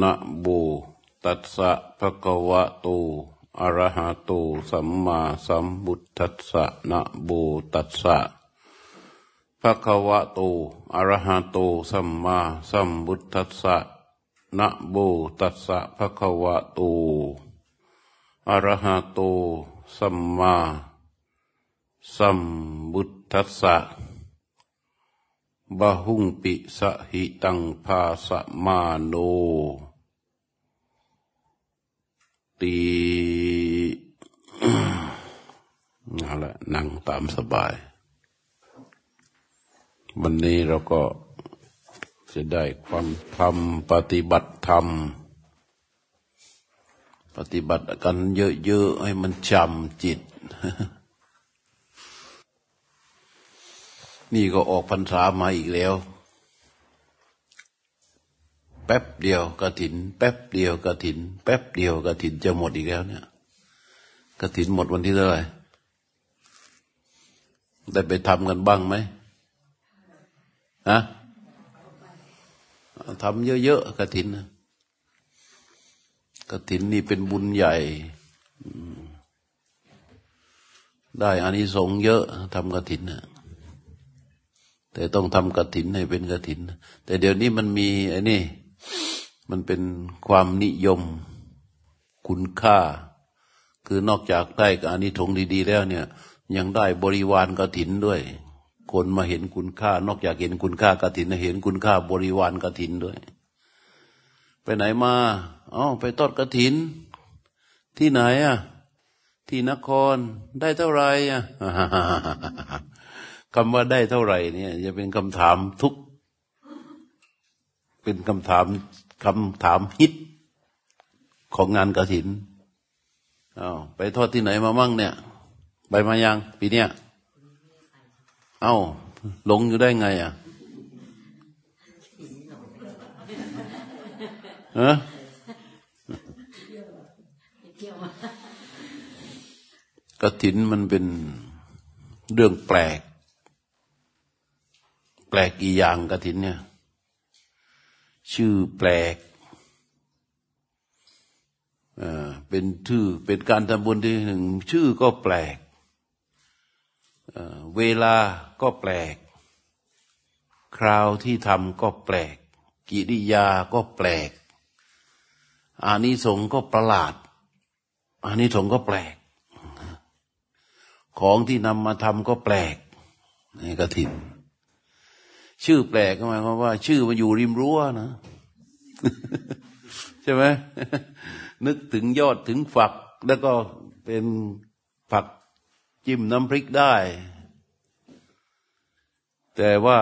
นะโบตัสสะภะคะวะโตอะระหะโตสัมมาสัมพุทธัสสะนะโบตัสสะภะคะวะโตอะระหะโตสัมมาสัมพุทธัสสะนะโบตัสสะภะคะวะโตอะระหะโตสัมมาสัมพุทธัสสะ บะหุงปิสหิตังภาสมาโน ตีนั่นแหละนั่งตามสบาย วันนี้เราก็จะได้ความธรรม ปฏิบัติธรรม ปฏิบัติกันเยอะๆ ให้มันจำจิต นี่ก็ออกพรรษามาอีกแล้ว แป๊บเดียวกระถิน แป๊บเดียวกระถิน แป๊บเดียวกระถินจะหมดอีกแล้วเนี่ยกระถินหมดวันที่เท่าไหร่ได้ไปทำกันบ้างไหมฮะทำเยอะๆกระถินนกระถินนี่เป็นบุญใหญ่ ได้อานิสงส์เยอะทำกระถินนะ แต่ต้องทำกระถินให้เป็นกระถิน แต่เดี๋ยวนี้มันมีไอ้นี่ มันเป็นความนิยมคุณค่า คือนอกจากได้อานิสงส์ดี ๆ แล้วเนี่ย ยังได้บริวารกระถินด้วย คนมาเห็นคุณค่า นอกจากเห็นคุณค่ากระถินเห็นคุณค่าบริวารกระถินด้วย ไปไหนมาอ๋อไปทอดกระถิน ที่ไหนอะที่นครได้เท่าไหร่อะ คำว่าได้เท่าไหร่เนี่ยจะเป็นคำถามทุก เป็นคำถามคำถามฮิตของงานกระถินอา้าวไปทอดที่ไหนมามั่งเนี่ย ไปมายังปีเนี้ยเอา้าหลงอยู่ได้ไงอะเออกระถินมันเป็นเรื่องแปลก ลกกี่อย่างกระถินเนี่ย ชื่อแปลกเอ่อเป็นชื่อเป็นการทำบุญที่หนึ่ง ชื่อก็แปลกเเวลาก็แปลก คราวที่ทำก็แปลก กิริยาก็แปลก อานิสงส์ก็ประหลาด อานิสงส์ก็แปลก ของที่นำมาทำก็แปลกในกระถิน ชื่อแปลกหมายความว่า ชื่อมันอยู่ริมรั้วนะใช่ไหมนึกถึงยอดถึงฝัก แล้วก็เป็นผักจิ้มน้ำพริกได้ แต่ว่า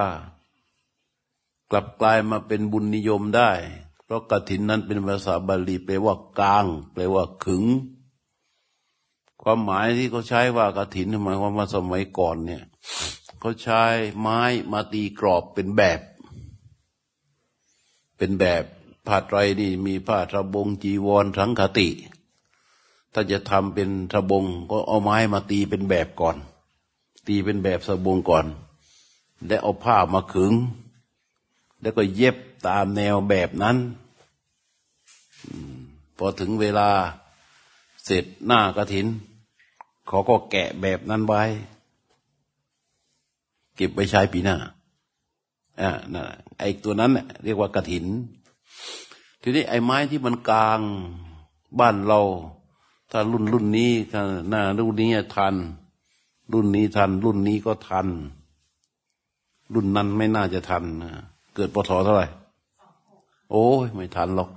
กลับกลายมาเป็นบุญนิยมได้ เพราะกระถินนั้นเป็นภาษาบาลีแปลว่ากลาง แปลว่าขึง ความหมายที่เขาใช้ว่ากระถินหมายความว่าสมัยก่อนเนี่ย เขาใช้ไม้มาตีกรอบเป็นแบบ เป็นแบบผ้าไตรนี่มีผ้าทบงจีวรสังคติ ถ้าจะทำเป็นทบงก็เอาไม้มาตีเป็นแบบก่อน ตีเป็นแบบสบงก่อน แล้วเอาผ้ามาขึง แล้วก็เย็บตามแนวแบบนั้นพอถึงเวลาเสร็จหน้ากระถินเขาก็แกะแบบนั้นไว้ ก็บไว้ใช้ปีหน้าอ่านั่นไอ้ตัวนั้นเรียกว่ากระถิน ทีนี้ไอ้ไม้ที่มันกลางบ้านเรา ถ้ารุ่นรุ่นนี้ถ้าหน้ารุ่นนี้ทัน รุ่นนี้ทัน รุ่นนี้ก็ทัน รุ่นนั้นไม่น่าจะทันเกิดปศเท่าไหร่โอ้ยไม่ทันหรอก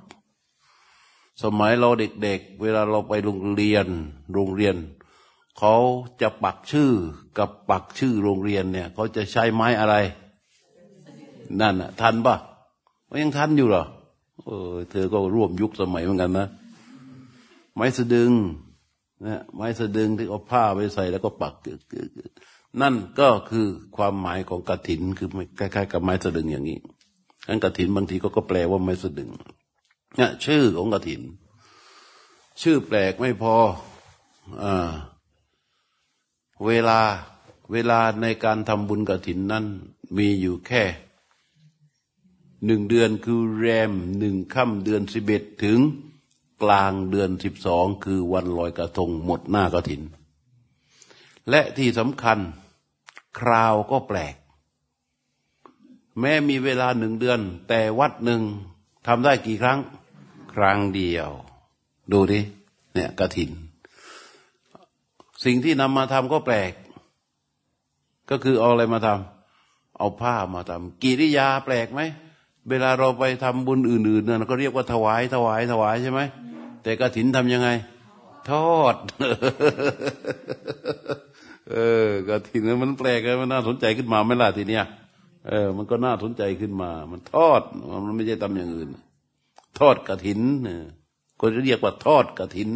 สมัยเราเด็กๆเเวลาเราไปโรงเรียน โรงเรียน เขาจะปักชื่อกับปักชื่อโรงเรียนเนี่ยเขาจะใช้ไม้อะไร นั่นอะทันปะยังทันอยู่เหรอเออเธอก็ร่วมยุคสมัยเหมือนกันนะ ไม้สะดึงนะไม้สะดึงที่เอาผ้าไปใส่แล้วก็ปักนั่นก็คือความหมายของกระถินคือคล้ายๆ กับไม้สะดึงอย่างนี้งั้นกระถินบางทีก็ก็แปลว่าไม้สะดึงเนี่ยชื่อของกระถิน ชื่อแปลกไม่พออ่า เวลาเวลาในการทำบุญกระถินนั้นมีอยู่แค่หนึ่งเดือนคือแรมหนึ่งค่ำเดือนสิบเอ็ดถึงกลางเดือนสิบสองคือวันลอยกระทงหมดหน้ากระถิน และที่สำคัญคราวก็แปลก แม้มีเวลาหนึ่งเดือน แต่วัดหนึ่งทำได้กี่ครั้ง ครั้งเดียว ดูดิเนี่ยกระถิน สิ่งที่นำมาทำก็แปลก ก็คือเอาอะไรมาทำเอาผ้ามาทำกิริยาแปลกไหมเวลาเราไปทำบุญอื่นๆเนี่ยก็เรียกว่าถวายถวายถวายใช่ไหมแต่กระถินทำยังไง ทอด เออกระถินมันแปลกมันน่าสนใจขึ้นมาไม่ล่ะทีเนี้ยเออ มันก็น่าสนใจขึ้นมา มันทอด มันไม่ใช่ทำอย่างอื่น ทอดกระถินเนี่ยคนเรียกว่าทอดกระถิน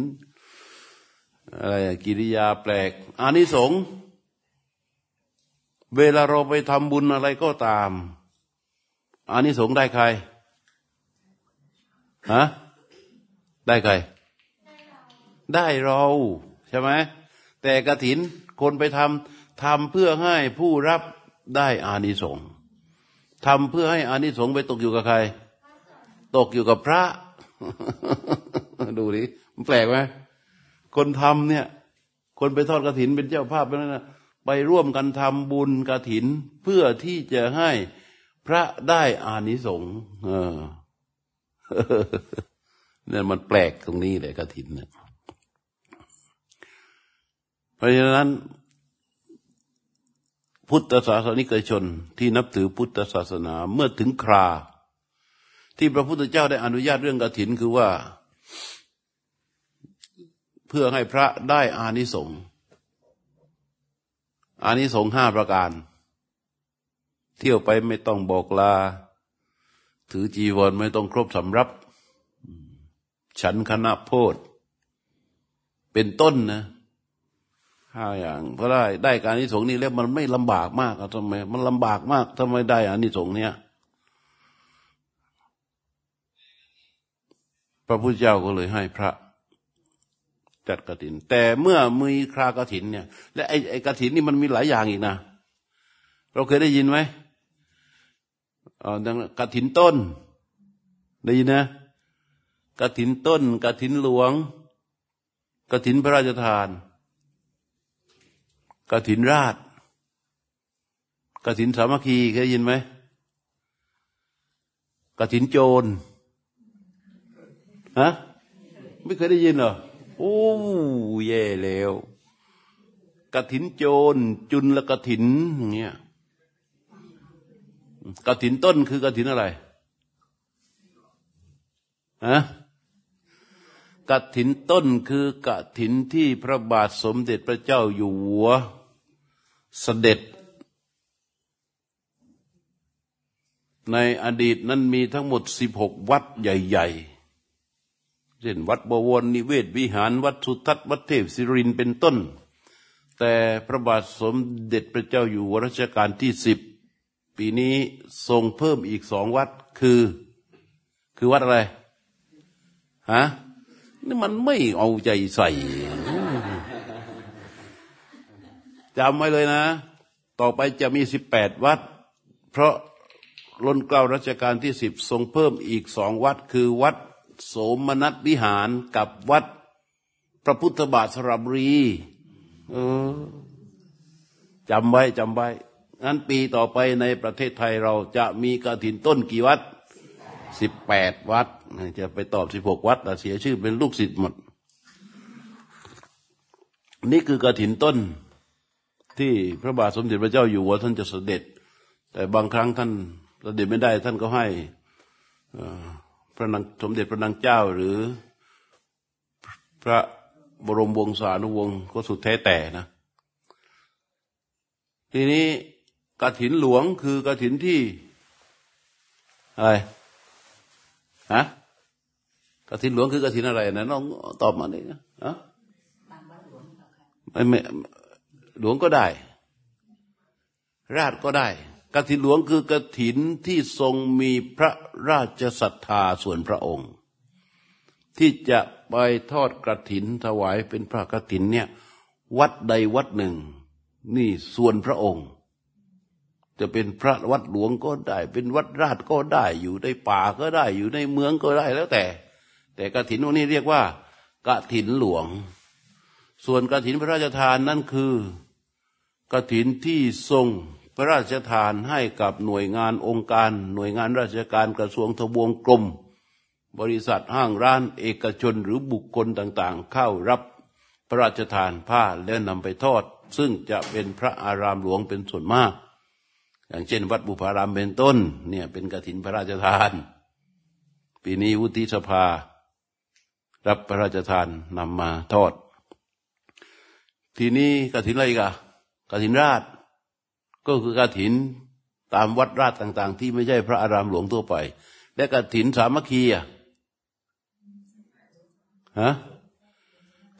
อะไรกิริยาแปลกอานิสงส์เวลาเราไปทำบุญอะไรก็ตามอานิสงส์ได้ใครฮะได้ใคร ได้เราใช่ไหมแต่กระถินคนไปทำทำเพื่อให้ผู้รับได้อานิสงส์ทำเพื่อให้อานิสงส์ไปตกอยู่กับใคร ตกอยู่กับพระ ดูดิมันแปลกไหม คนทำเนี่ย คนไปทอดกระถินเป็นเจ้าภาพไปนั่นนะไปร่วมกันทำบุญกระถิน เพื่อที่จะให้พระได้อานิสงส์เออเนี่ยมันแปลกตรงนี้เลยกระถินเนี่ยเพราะฉะนั้น พุทธศาสนิกชนที่นับถือพุทธศาสนาเมื่อถึงครา ที่พระพุทธเจ้าได้อนุญาตเรื่องกระถินคือว่า เพื่อให้พระได้อานิสงส์อานิสงส์ห้าประการ เที่ยวไปไม่ต้องบอกลา ถือจีวรไม่ต้องครบสำรับ ฉันคณะโพธเป็นต้นนะห้าอย่างเพราะได้ได้การนิสงส์นี้แล้วมันไม่ลำบากมากทำไมมันลำบากมากทำไมได้อานิสงส์เนี้ยพระพุทธเจ้าก็เลยให้พระ จัดกระถิน แต่เมื่อมีครากระถินเนี่ย และไอ้ไอ้กระถินนี่มันมีหลายอย่างอีกนะ เราเคยได้ยินไหมอ๋อดังกระถินต้น ได้ยินนะกระถินต้นกระถินหลวงกระถินพระราชทานกระถินราชกระถินสามัคคีเคยยินไหมกระถินโจรฮะไม่เคยได้ยินเหรอ โอ้แย่แล้วกระถินโจรจุนและกระถินเงี้ยกระถินต้นคือกระถินอะไรฮะกระถินต้นคือกระถินที่พระบาทสมเด็จพระเจ้าอยู่หัวเสด็จ ในอดีตนั้นมีทั้งหมดสิบหกวัดใหญ่ ๆ เช่นวัดบวรนิเวศวิหารวัดสุทัศน์วัดเทพศิรินเป็นต้น แต่พระบาทสมเด็จพระเจ้าอยู่หัวรัชกาลที่สิบปีนี้ทรงเพิ่มอีกสองวัดคือ คือวัดอะไรฮะนี่มันไม่เอาใจใส่จำไว้เลยนะ ต่อไปจะมีสิบแปดวัด เพราะล้นเกล้ารัชกาลที่สิบทรงเพิ่มอีกสองวัด คือวัด โสมนัสวิหารกับวัดพระพุทธบาทสระบุรีเออจำไว้จำไว้งั้นปีต่อไปในประเทศไทยเราจะมีกระถินต้นกี่วัดสิบแปดวัด จะไปตอบสิบหกวัดแต่เสียชื่อเป็นลูกศิษย์หมด นี่คือกระถินต้นที่พระบาทสมเด็จพระเจ้าอยู่หัวท่านจะเสด็จ แต่บางครั้งท่านเสด็จไม่ได้ท่านก็ให้ ระนางสมเด็จพระนางเจ้าหรือพระบรมวงศานุวงศ์ก็สุดแท้แต่นะ ทีนี้กระถินหลวงคือกระถินที่อะไรฮะกระถินหลวงคือกระถินอะไรนะน้องตอบมาเลยนะฮะไม่ไม่หลวงก็ได้ ราชก็ได้ กฐินหลวงคือกฐินที่ทรงมีพระราชศรัทธาส่วนพระองค์ ที่จะไปทอดกระถินถวายเป็นพระกฐินเนี่ยวัดใดวัดหนึ่ง นี่ส่วนพระองค์ จะเป็นพระวัดหลวงก็ได้ เป็นวัดราชก็ได้อยู่ในป่าก็ได้อยู่ในเมืองก็ได้แล้วแต่ แต่กระถินพวกนี้เรียกว่ากระถินหลวง ส่วนกระถินพระราชทานนั่นคือกระถินที่ทรง ระราชทานให้กับหน่วยงานองค์การ หน่วยงานราชการกระทรวงทบวงกรม บริษัทห้างร้านเอกชนหรือบุคคลต่างๆ เข้ารับพระราชทานผ้าแล้วนำไปทอด ซึ่งจะเป็นพระอารามหลวงเป็นส่วนมาก อย่างเช่น วัดบุพารามเป็นต้นเนี่ยเป็นกฐินพระราชทาน ปีนี้วุฒิสภา รับพระราชทานนำมาทอด ทีนี้กฐินอะไรกะกฐินราช ก็คือกฐินตามวัดราชต่าง ๆ ที่ไม่ใช่พระอารามหลวงทั่วไป และกฐินสามัคคีอะฮะ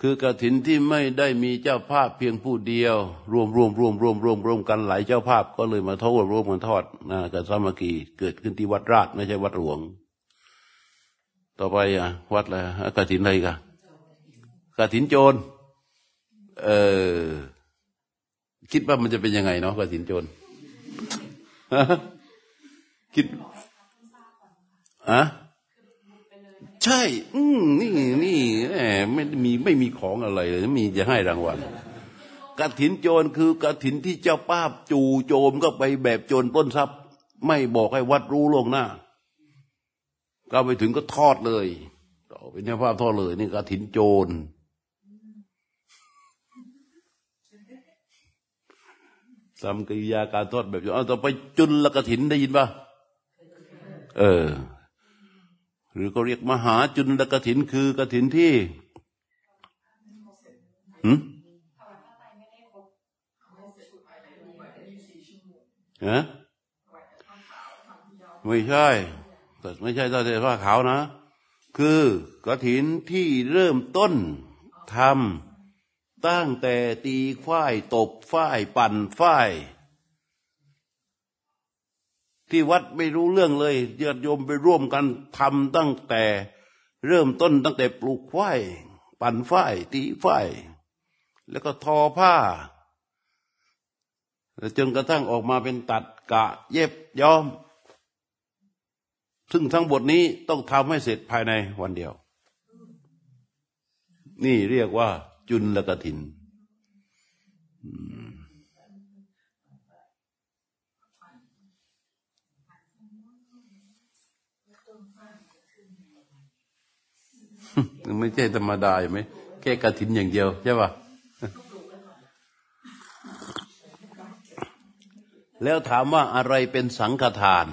คือกระถินที่ไม่ได้มีเจ้าภาพเพียงผู้เดียว รวมรวมรวมรวมรวมรวมกันหลายเจ้าภาพ ก็เลยมาทอดรวมกันทอดนะกับสามัคคีเกิดขึ้นที่วัดราชไม่ใช่วัดหลวง ต่อไปอะวัดอะไรกระถินอะไรกันกระถินโจรเออ คิดว่ามันจะเป็นยังไงเนาะกระถินโจรคิดอะใช่ อืมนี่นี่แหมไม่มีไม่มีของอะไรเลยมีจะให้รางวัลกระถินโจรคือกระถินที่เจ้าป้าจู่โจมก็ไปแบบโจรปล้นทรัพย์ ไม่บอกให้วัดรู้ล่วงหน้า ก็ไปถึงก็ทอดเลยต่อเป็นเจ้าภาพทอดเลย นี่กระถินโจร ทำกิริยาการทอดแบบเอาต่อไปจุลกถินได้ยินปะเออ หรือก็เรียกมหาจุลกถินคือกถินที่หืมฮะไม่ใช่แต่ไม่ใช่ตัวเดผ้าขาวนะ คือกถินที่เริ่มต้นทำ ตั้งแต่ตีฝ้ายตบฝ้ายปั่นฝ้ายที่วัดไม่รู้เรื่องเลยญาติโยมไปร่วมกันทำตั้งแต่เริ่มต้นตั้งแต่ปลูกฝ้ายปั่นฝ้ายตีฝ้ายแล้วก็ทอผ้าจนกระทั่งออกมาเป็นตัดกะเย็บย้อม ซึ่งทั้งบทนี้ต้องทำให้เสร็จภายในวันเดียว นี่เรียกว่า จุลกถินไม่ใช่ธรรมดาใช่ไหมแค่กระถินอย่างเดียวใช่ปะแล้วถามว่าอะไรเป็นสังฆทาน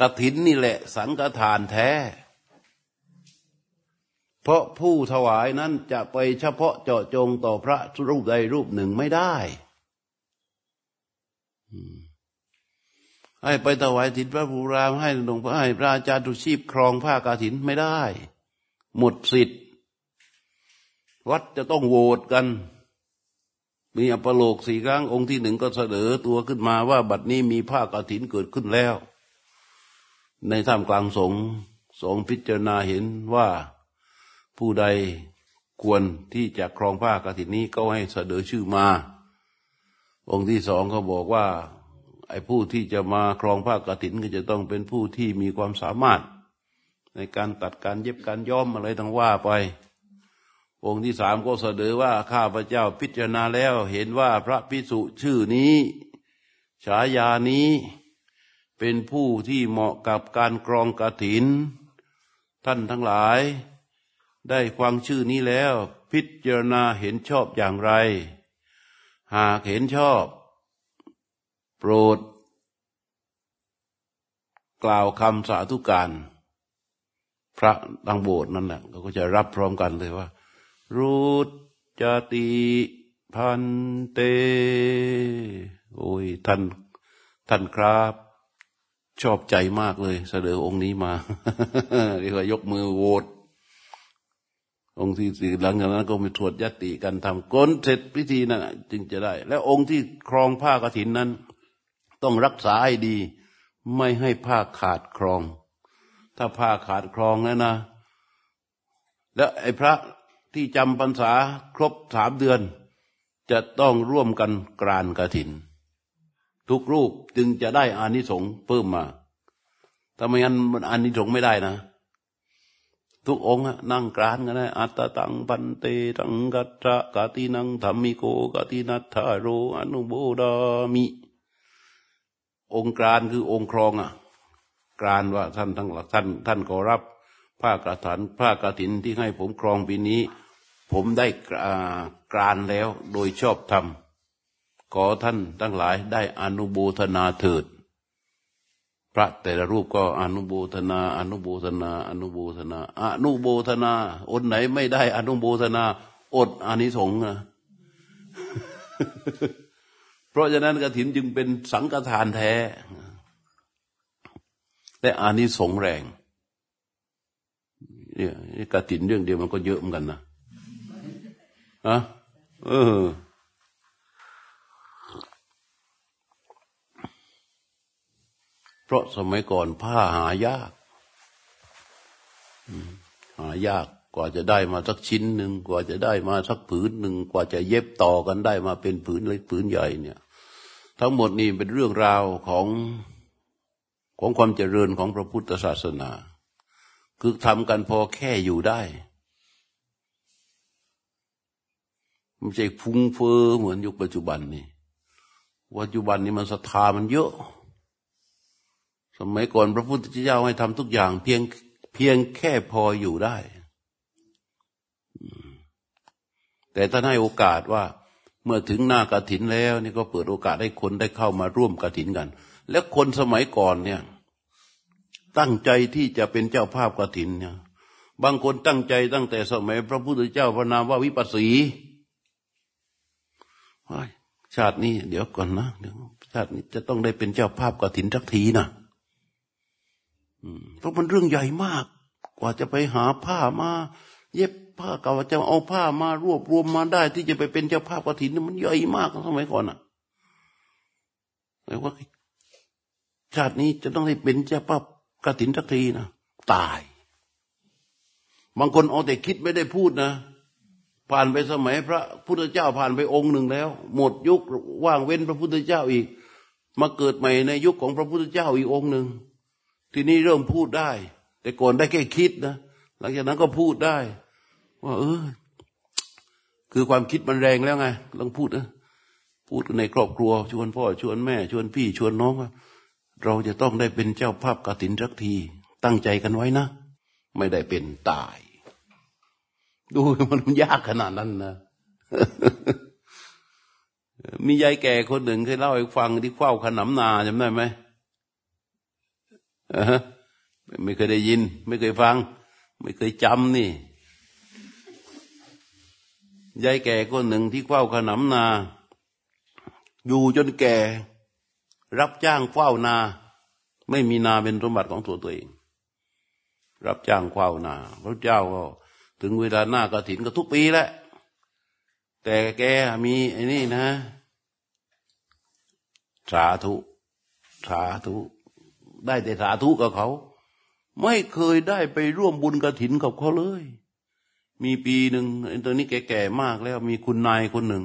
กระถินนี่แหละ สังฆทานแท้ เพราะผู้ถวายนั้นจะไปเฉพาะเจาะจงต่อพระรูปใดรูปหนึ่งไม่ได้ให้ไปถวายถินพระภูรามให้หลวงพ่อให้พระอาจารย์ทุชีพครองผ้ากาถินไม่ได้ หมดสิทธิ์ วัดจะต้องโหวตกัน มีอปโลกสี่ครั้งองค์ที่หนึ่งก็เสนอตัวขึ้นมาว่า บัดนี้มีผ้ากาถินเกิดขึ้นแล้ว ในท่ามกลางสงฆ์สงฆ์พิจารณาเห็นว่า ผู้ใดควรที่จะครองผ้ากาถินนี้ก็ให้เสนอชื่อมา องค์ที่สองเขาบอกว่า ไอ้ผู้ที่จะมาครองผ้ากฐินก็จะต้องเป็นผู้ที่มีความสามารถ ในการตัดการเย็บการย้อมอะไรทั้งว่าไป องค์ที่สามก็เสดอว่าข้าพระเจ้าพิจารณาแล้วเห็นว่าพระพิสุชื่อนี้ ฉายานี้เป็นผู้ที่เหมาะกับการกรองกฐิน ท่านทั้งหลาย ได้ฟังชื่อนี้แล้ว พิจารณาเห็นชอบอย่างไร หากเห็นชอบ โปรด กล่าวคำสาธุการ พระตังโบสถ์นั่นแหละก็จะรับพร้อมกันเลยว่า รูดจติพันเต โอ้ยท่านท่านครับ ชอบใจมากเลย เสดอองค์นี้มาเรียกว่ายกมือโหวต องค์ที่สี่หลังจากนั้นก็มีถวดยติกันทำก้นเสร็จพิธีนั้นจึงจะได้ แล้วองค์ที่ครองผ้ากฐินนั้น ต้องรักษาให้ดี ไม่ให้ผ้าขาดครอง ถ้าผ้าขาดครองแล้วนะ แล้วไอ้พระที่จำพรรษาครบสามเดือน จะต้องร่วมกันกรานกระถิน ทุกรูปจึงจะได้อานิสงส์เพิ่มมาถ้าไม่งั้นมันอานิสงส์ไม่ได้นะ ทุกองค์นั่งกรานกันนะอัตตังปันเตตังกัตระกาตินังธรรมิโกกาตินัทธาโรอนุโบดามิ องค์กรานคือองค์ครองอะกรานว่าท่านทั้งหลักท่าน ท่านขอรับผ้ากระถานผ้ากระถินที่ให้ผมครองปีนี้ ผมได้กรานแล้วโดยชอบธรรมขอท่านทั้งหลายได้อนุโบทนาเถิด ระแต่ละรูปก็อนุโบทนา อนุโบทนา อนุโบทนา อนุโบทนาอดไหนไม่ได้ อนุโบทนา อดอานิสงส์นะเพราะฉะนั้นกระถินจึงเป็นสังฆทานแท้ และอานิสงส์แรงเนี่ยกระถินเรื่องเดียวมันก็เยอะเหมือนกันนะอะเออ เพราะสมัยก่อนผ้าหายากหายากกว่าจะได้มาสักชิ้นหนึ่งกว่าจะได้มาสักผืนหนึ่งกว่าจะเย็บต่อกันได้มาเป็นผืนเล็กผืนใหญ่เนี่ย ทั้งหมดนี้เป็นเรื่องราวของของความเจริญของพระพุทธศาสนา คือทำกันพอแค่อยู่ได้ไม่ใช่ฟุ้งเฟอ้อเหมือนยุคปัจจุบันนี่ปัจจุบันนี้มันศรัทธามันเยอะ สมัยก่อนพระพุทธเจ้าให้ทำทุกอย่าง เพียงเพียงแค่พออยู่ได้ แต่ท่านให้โอกาสว่า เมื่อถึงหน้ากระถินแล้ว นี่ก็เปิดโอกาสให้คนได้เข้ามาร่วมกระถินกัน และคนสมัยก่อนเนี่ย ตั้งใจที่จะเป็นเจ้าภาพกระถินเนี่ยบางคนตั้งใจตั้งแต่สมัย พระพุทธเจ้าพระนามว่าวิปัสสีชาตินี้ เดี๋ยวก่อนนะเดี๋ยวชาตินี้จะต้องได้เป็นเจ้าภาพกระถินทักทีนะ เพราะมันเรื่องใหญ่มาก กว่าจะไปหาผ้ามา เย็บผ้าเก่าจะเอาผ้ามารวบรวมมาได้ ที่จะไปเป็นเจ้าภาพกฐินมันใหญ่มากสมัยก่อนอะแปลว่าชาตินี้จะต้องได้เป็นเจ้าภาพกฐินทักทีนะตาย บางคนเอาแต่คิดไม่ได้พูดนะผ่านไปสมัยพระพุทธเจ้าผ่านไปองค์หนึ่งแล้ว หมดยุคว่างเว้นพระพุทธเจ้าอีก มาเกิดใหม่ในยุคของพระพุทธเจ้าอีกองค์หนึ่ง ทีนี้เริ่มพูดได้ แต่ก่อนได้แค่คิดนะ หลังจากนั้นก็พูดได้ ว่า เออ คือความคิดมันแรงแล้วไงลองพูดนะพูดในครอบครัว ชวนพ่อ ชวนแม่ ชวนพี่ ชวนน้องว่าเราจะต้องได้เป็นเจ้าภาพกฐินรักที ตั้งใจกันไว้นะ ไม่ได้เป็นตาย ดูมันยากขนาดนั้นนะมียายแก่คนหนึ่งเคยเล่าให้ฟังที่เฝ้าขนำนาจำได้ไหม ไม่เคยได้ยิน ไม่เคยฟัง ไม่เคยจำนี่ยายแก่คนหนึ่งที่เฝ้าขนำนา อยู่จนแก่ รับจ้างเฝ้านา ไม่มีนาเป็นสมบัติของตัวตัวเอง รับจ้างเฝ้านา พระเจ้าก็ถึงเวลาหน้ากระถินก็ทุกปีแหละ แต่แกมีไอ้นี่นะ สาธุ สาธุ ได้แต่สาธุกับเขา ไม่เคยได้ไปร่วมบุญกระถินกับเขาเลย มีปีหนึ่งตอนนี้แก่ๆมากแล้วมีคุณนายคนหนึ่ง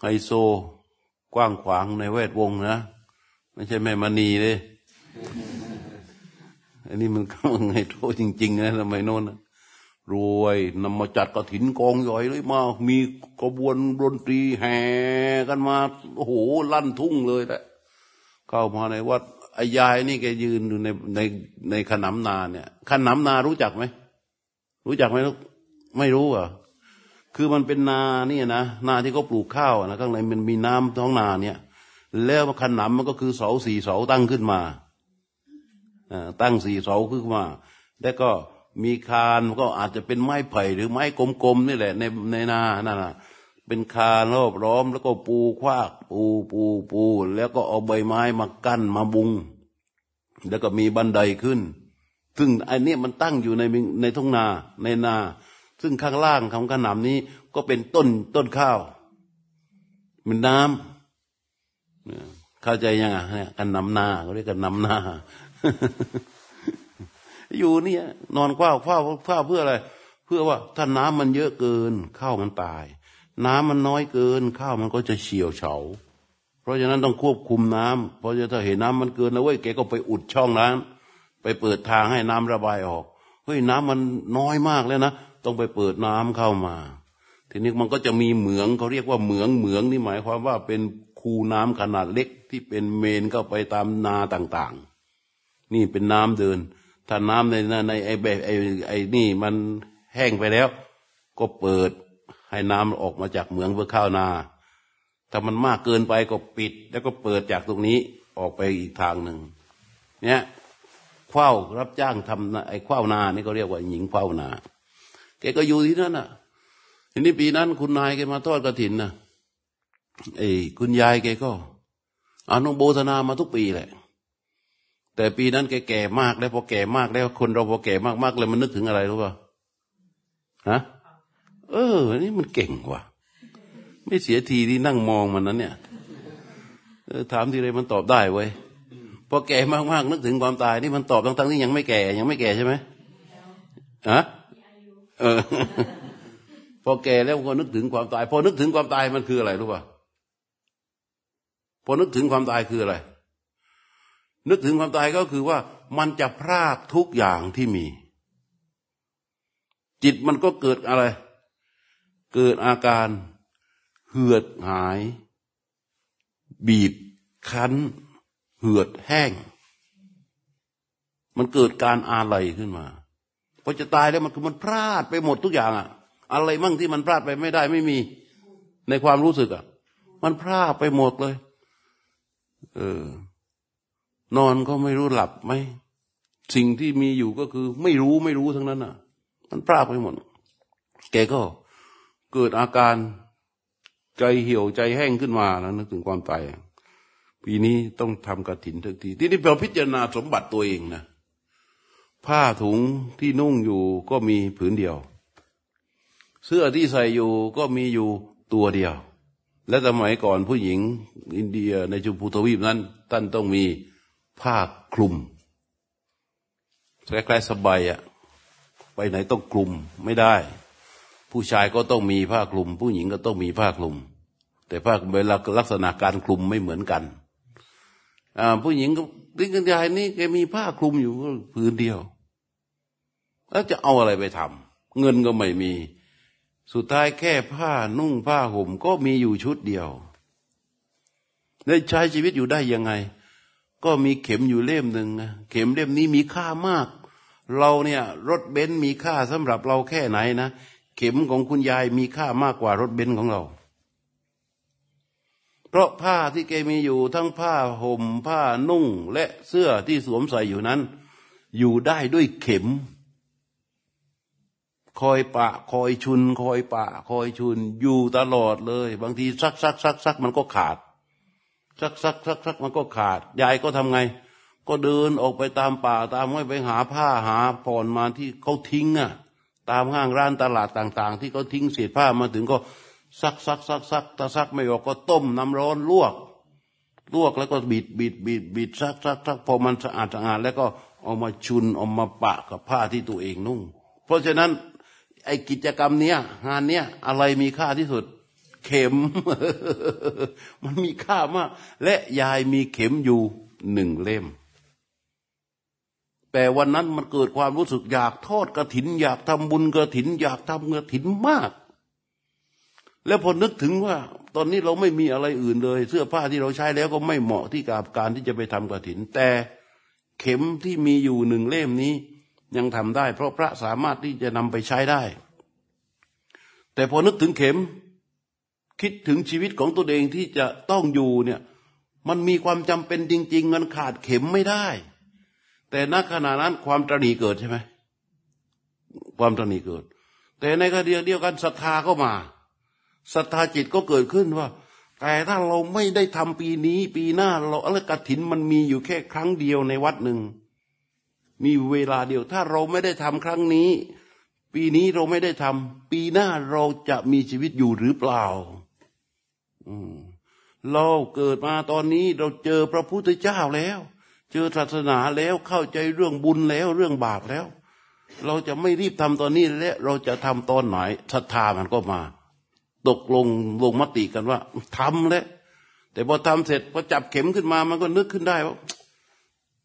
ไฮโซ กว้างขวางในแวดวงนะไม่ใช่แม่มณีเลยอันนี้มันก็ไงโทษจริงๆนะทำไมโน่นรวยนำมาจัดกระถินกองใหญ่เลยมา มีกระบวนดนตรีแห่กันมา โอ้โห ลั่นทุ่งเลยแหละ เข้ามาในวัด ยายนี่แกยืนอยู่ในในในขนำนาเนี่ยขนำนารู้จักไหมรู้จักไหมลูกไม่รู้อะคือมันเป็นนาเนี่ยนะนาที่เขาปลูกข้าวนะข้างในมันมีน้ำท้องนาเนี่ย แล้วขนำมันก็คือเสาสี่เสาตั้งขึ้นมาตั้งสี่เสาขึ้นมา แล้วก็มีคานก็อาจจะเป็นไม้ไผ่หรือไม้กลมๆนี่แหละ ในในนานั่นนะ เป็นคารอบล้อม แล้วก็ปูคว้าปูปูปู แล้วก็เอาใบไม้มากั้นมาบุง แล้วก็มีบันไดขึ้น ซึ่งอันนี้มันตั้งอยู่ในในทุ่งนาในนา ซึ่งข้างล่างของขนำนี้ก็เป็นต้นต้นข้าวมันน้ำเข้าใจยังไงกันนำนาเขาเรียกกันนำนา อยู่เนี่ย นอนคว้าคว้าคว้าเพื่ออะไร เพื่อว่าถ้าน้ำมันเยอะเกินข้าวมันตาย น้ำมันน้อยเกิน ข้าวมันก็จะเฉียวเฉา เพราะฉะนั้นต้องควบคุมน้ำเพราะถ้าเห็นน้ำมันเกินแล้วเว้ยแกก็ไปอุดช่องน้ำไปเปิดทางให้น้ำระบายออกเฮ้ยน้ำมันน้อยมากแล้วนะต้องไปเปิดน้ำเข้ามา ทีนี้มันก็จะมีเหมืองเขาเรียกว่าเหมืองเหมืองนี่หมายความว่าเป็นคูน้ำขนาดเล็กที่เป็นเมนเข้าไปตามนาต่างๆ นี่เป็นน้ำเดิน ถ้าน้ำในในไอ้แบบไอ้ไอ้นี่มันแห้งไปแล้ว ก็เปิด ให้น้ำออกมาจากเหมืองเพื่อข้าวนา ถ้ามันมากเกินไปก็ปิด แล้วก็เปิดจากตรงนี้ออกไปอีกทางหนึ่ง เนี่ยเฝ้าวรับจ้างทำไอ้ข้าวนานี่ก็เรียกว่าหญิงเฝ้าวนา แกก็อยู่ที่นั่นน่ะ ทีนี้ปีนั้นคุณนายแกมาทอดกระถินนะไอ้คุณยายแกก็อนุโบธนามาทุกปีแหละ แต่ปีนั้นแกแก่มากแล้วพอแก่มากแล้วคนเราพอแก่มากๆเลยมันนึกถึงอะไรรู้ป่ะฮะ เออ นี่มันเก่งกว่า ไม่เสียทีที่นั่งมองมันนั้น เนี่ยเออถามทีไรมันตอบได้เว้ยพอแก่มากๆนึกถึงความตายนี่มันตอบทั้งๆที่ยังไม่แก่ยังไม่แก่ใช่ไหมฮะเออ พอแก่แล้วก็นึกถึงความตาย พอนึกถึงความตายมันคืออะไรรู้ป่ะพอนึกถึงความตายคืออะไร นึกถึงความตายก็คือว่า มันจะพรากทุกอย่างที่มี จิตมันก็เกิดอะไร เกิดอาการเหือดหาย บีบคั้น เหือดแห้ง มันเกิดการอาลัยขึ้นมาพอจะตายแล้วมันคือมันพลาดไปหมดทุกอย่างอะอะไรมั่งที่มันพลาดไปไม่ได้ไม่มีในความรู้สึกอะมันพลาดไปหมดเลย เออ นอนก็ไม่รู้หลับไหมสิ่งที่มีอยู่ก็คือ ไม่รู้ไม่รู้ทั้งนั้นอะ มันพลาดไปหมด แกก็ เกิดอาการใจเหี่ยวใจแห้งขึ้นมาแล้วนึกถึงความตายปีนี้ต้องทำกระถินทักที ที่นี่เราพิจารณาสมบัติตัวเองนะผ้าถุงที่นุ่งอยู่ก็มีผืนเดียว เสื้อที่ใส่อยู่ก็มีอยู่ตัวเดียว และสมัยก่อนผู้หญิงอินเดียในจุมพูทวีปนั้น ท่านต้องมีผ้าคลุมคล้ายๆสบายอะไปไหนต้องคลุมไม่ได้ ผู้ชายก็ต้องมีผ้าคลุม ผู้หญิงก็ต้องมีผ้าคลุม แต่ผ้าเวลาลักษณะการคลุมไม่เหมือนกันผู้หญิงก็ดิ้งกันยายนี่แกมีผ้าคลุมอยู่พื้นเดียว แล้วจะเอาอะไรไปทำเงินก็ไม่มี สุดท้ายแค่ผ้านุ่งผ้าห่มก็มีอยู่ชุดเดียวได้ใช้ชีวิตอยู่ได้ยังไง ก็มีเข็มอยู่เล่มหนึ่งเข็มเล่มนี้มีค่ามาก เราเนี่ยรถเบนซ์มีค่าสำหรับเราแค่ไหนนะ เข็มของคุณยายมีค่ามากกว่ารถเบนซ์ของเรา เพราะผ้าที่แกมีอยู่ทั้งผ้าห่มผ้านุ่งและเสื้อที่สวมใส่อยู่นั้น อยู่ได้ด้วยเข็ม คอยปะ คอยชุน คอยปะ คอยชุน อยู่ตลอดเลย บางทีซักซักซักซักมันก็ขาดซักซักซักซักมันก็ขาด ยายก็ทำไง ก็เดินออกไปตามป่าตามห้วยไปหาผ้าหาผ่อนมาที่เขาทิ้งอะ ตามห้างร้านตลาดต่าง ๆ ที่เขาทิ้งเศษผ้ามาถึงก็ซักซักซักซักถ้าซักไม่ออกก็ต้มน้ำร้อนลวก ลวกแล้วก็บิดบิดบิดบิดซักซักซักพอมันสะอาดสะอาดแล้วก็เอามาชุนเอามาปะกับผ้าที่ตัวเองนุ่ง เพราะฉะนั้นไอ้กิจกรรมเนี้ยงานเนี้ยอะไรมีค่าที่สุด เข็ม มันมีค่ามาก และยายมีเข็มอยู่หนึ่งเล่ม แต่วันนั้นมันเกิดความรู้สึกอยากทอดกระถิน อยากทำบุญกระถิน อยากทำกระถินมาก แล้วพอนึกถึงว่า ตอนนี้เราไม่มีอะไรอื่นเลย เสื้อผ้าที่เราใช้แล้วก็ไม่เหมาะที่กับการที่จะไปทำกระถิน แต่เข็มที่มีอยู่หนึ่งเล่มนี้ ยังทำได้ เพราะพระสามารถที่จะนำไปใช้ได้ แต่พอนึกถึงเข็ม คิดถึงชีวิตของตัวเองที่จะต้องอยู่เนี่ย มันมีความจำเป็นจริง ๆ มันขาดเข็มไม่ได้ แต่ณขณะนั้นความตรณีเกิดใช่ไหมความตรณีเกิด แต่ในขณะเดียวกันศรัทธาก็มาศรัทธาจิตก็เกิดขึ้นว่า แต่ถ้าเราไม่ได้ทำปีนี้ ปีหน้าเราอะไรกถินมันมีอยู่แค่ครั้งเดียวในวัดหนึ่งมีเวลาเดียว ถ้าเราไม่ได้ทำครั้งนี้ ปีนี้เราไม่ได้ทำปีหน้าเราจะมีชีวิตอยู่หรือเปล่าเราเกิดมาตอนนี้เราเจอพระพุทธเจ้าแล้ว เจอศาสนาแล้วเข้าใจเรื่องบุญแล้วเรื่องบาปแล้ว เราจะไม่รีบทำตอนนี้และเราจะทำตอนไหนศรัทธามันก็มา ตกลงลงมติกันว่าทำแล้วแต่พอทำเสร็จพอจับเข็มขึ้นมามันก็นึกขึ้นได้ว่า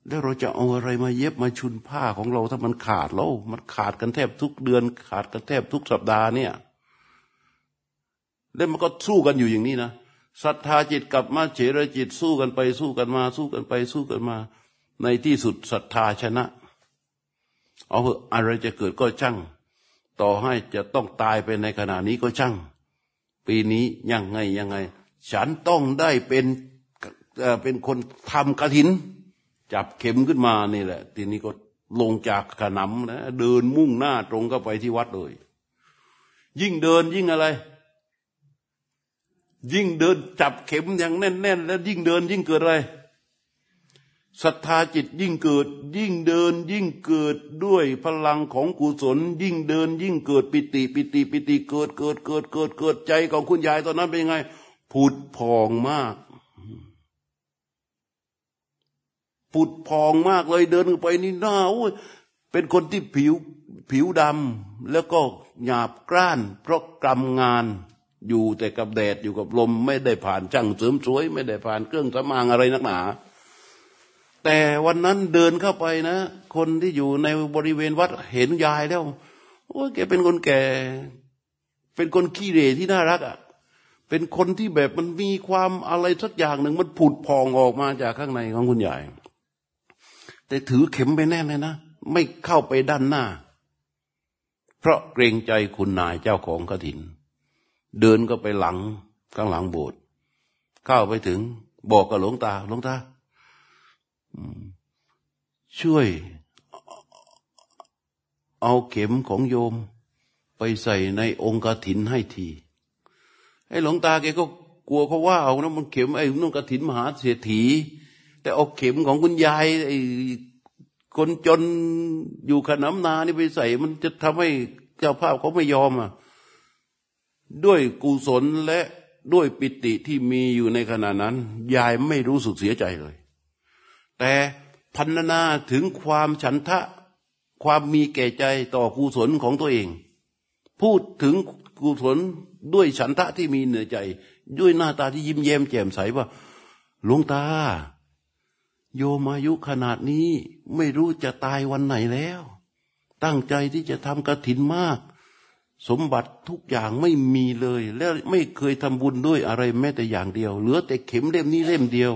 แล้วเราจะเอาอะไรมาเย็บมาชุนผ้าของเราถ้ามันขาดแล้วมันขาดกันแทบทุกเดือน ขาดกันแทบทุกสัปดาห์เนี่ย แล้วมันก็สู้กันอยู่อย่างนี้นะ ศรัทธาจิตกับมาเฉรจิตสู้กันไปสู้กันมา สู้กันไปสู้กันมา ในที่สุดศรัทธาชนะ เอาเถอะอะไรจะเกิดก็ช่าง ต่อให้จะต้องตายไปในขณะนี้ก็ช่าง ปีนี้ยังไงยังไง ฉันต้องได้เป็นเป็นคนทำกระถิน จับเข็มขึ้นมานี่แหละ ทีนี้ก็ลงจากขนำนะเดินมุ่งหน้าตรงเข้าไปที่วัดเลย ยิ่งเดินยิ่งอะไร ยิ่งเดินจับเข็มอย่างแน่น ๆ แล้วยิ่งเดินยิ่งเกิดอะไรศรัทธาจิตยิ่งเกิด ยิ่งเดินยิ่งเกิดด้วยพลังของกุศล ยิ่งเดินยิ่งเกิดปิติปิติปิติเกิดเกิดเกิดเกิดเกิดใจของคุณยายตอนนั้นเป็นยังไงผุดพองมากผุดพองมากเลยเดินไปนี่หน้าโอ้ยเป็นคนที่ผิวผิวดำแล้วก็หยาบกร้าน เพราะกรรมงาน อยู่แต่กับแดดอยู่กับลม ไม่ได้ผ่านช่างเสริมสวย ไม่ได้ผ่านเครื่องสำอางอะไรนักหนา แต่วันนั้นเดินเข้าไปนะ คนที่อยู่ในบริเวณวัดเห็นยายแล้วโอ้แกเป็นคนแก่ เป็นคนขี้เหร่ที่น่ารักอะ่ะเป็นคนที่แบบมันมีความอะไรสักอย่างหนึ่งมันผุดพองออกมาจากข้างในของคุณยาย แต่ถือเข็มไปแน่เลยนะ ไม่เข้าไปด้านหน้า เพราะเกรงใจคุณนายเจ้าของกระถิน เดินก็ไปหลังข้างหลังโบสถ์เข้าไปถึง บอกกับหลวงตาหลวงตาช่วย เอาเข็มของโยม ไปใส่ในองค์กถินให้ทีไอ้หลวงตาแกก็กลัวเขาว่าเอานะมันเข็มไอ้นุ่งกถินมหาเศรษฐี แต่เอาเข็มของคุณยายไอ้คนจนอยู่ขนำนานี่ไปใส่ มันจะทำให้เจ้าภาพเขาไม่ยอมอะ ด้วยกุศลและด้วยปิติที่มีอยู่ในขณะนั้น ยายไม่รู้สึกเสียใจเลย แต่พันนาถึงความฉันทะความมีแก่ใจต่อกุศลของตัวเอง พูดถึงกุศลด้วยฉันทะที่มีเหนือใจ ด้วยหน้าตาที่ยิ้มแย้มแจ่มใสว่าหลวงตา โยมอายุขนาดนี้ไม่รู้จะตายวันไหนแล้ว ตั้งใจที่จะทำกระถินมาก สมบัติทุกอย่างไม่มีเลย แล้วไม่เคยทำบุญด้วยอะไรแม้แต่อย่างเดียว เหลือแต่เข็มเล่มนี้เล่มเดียว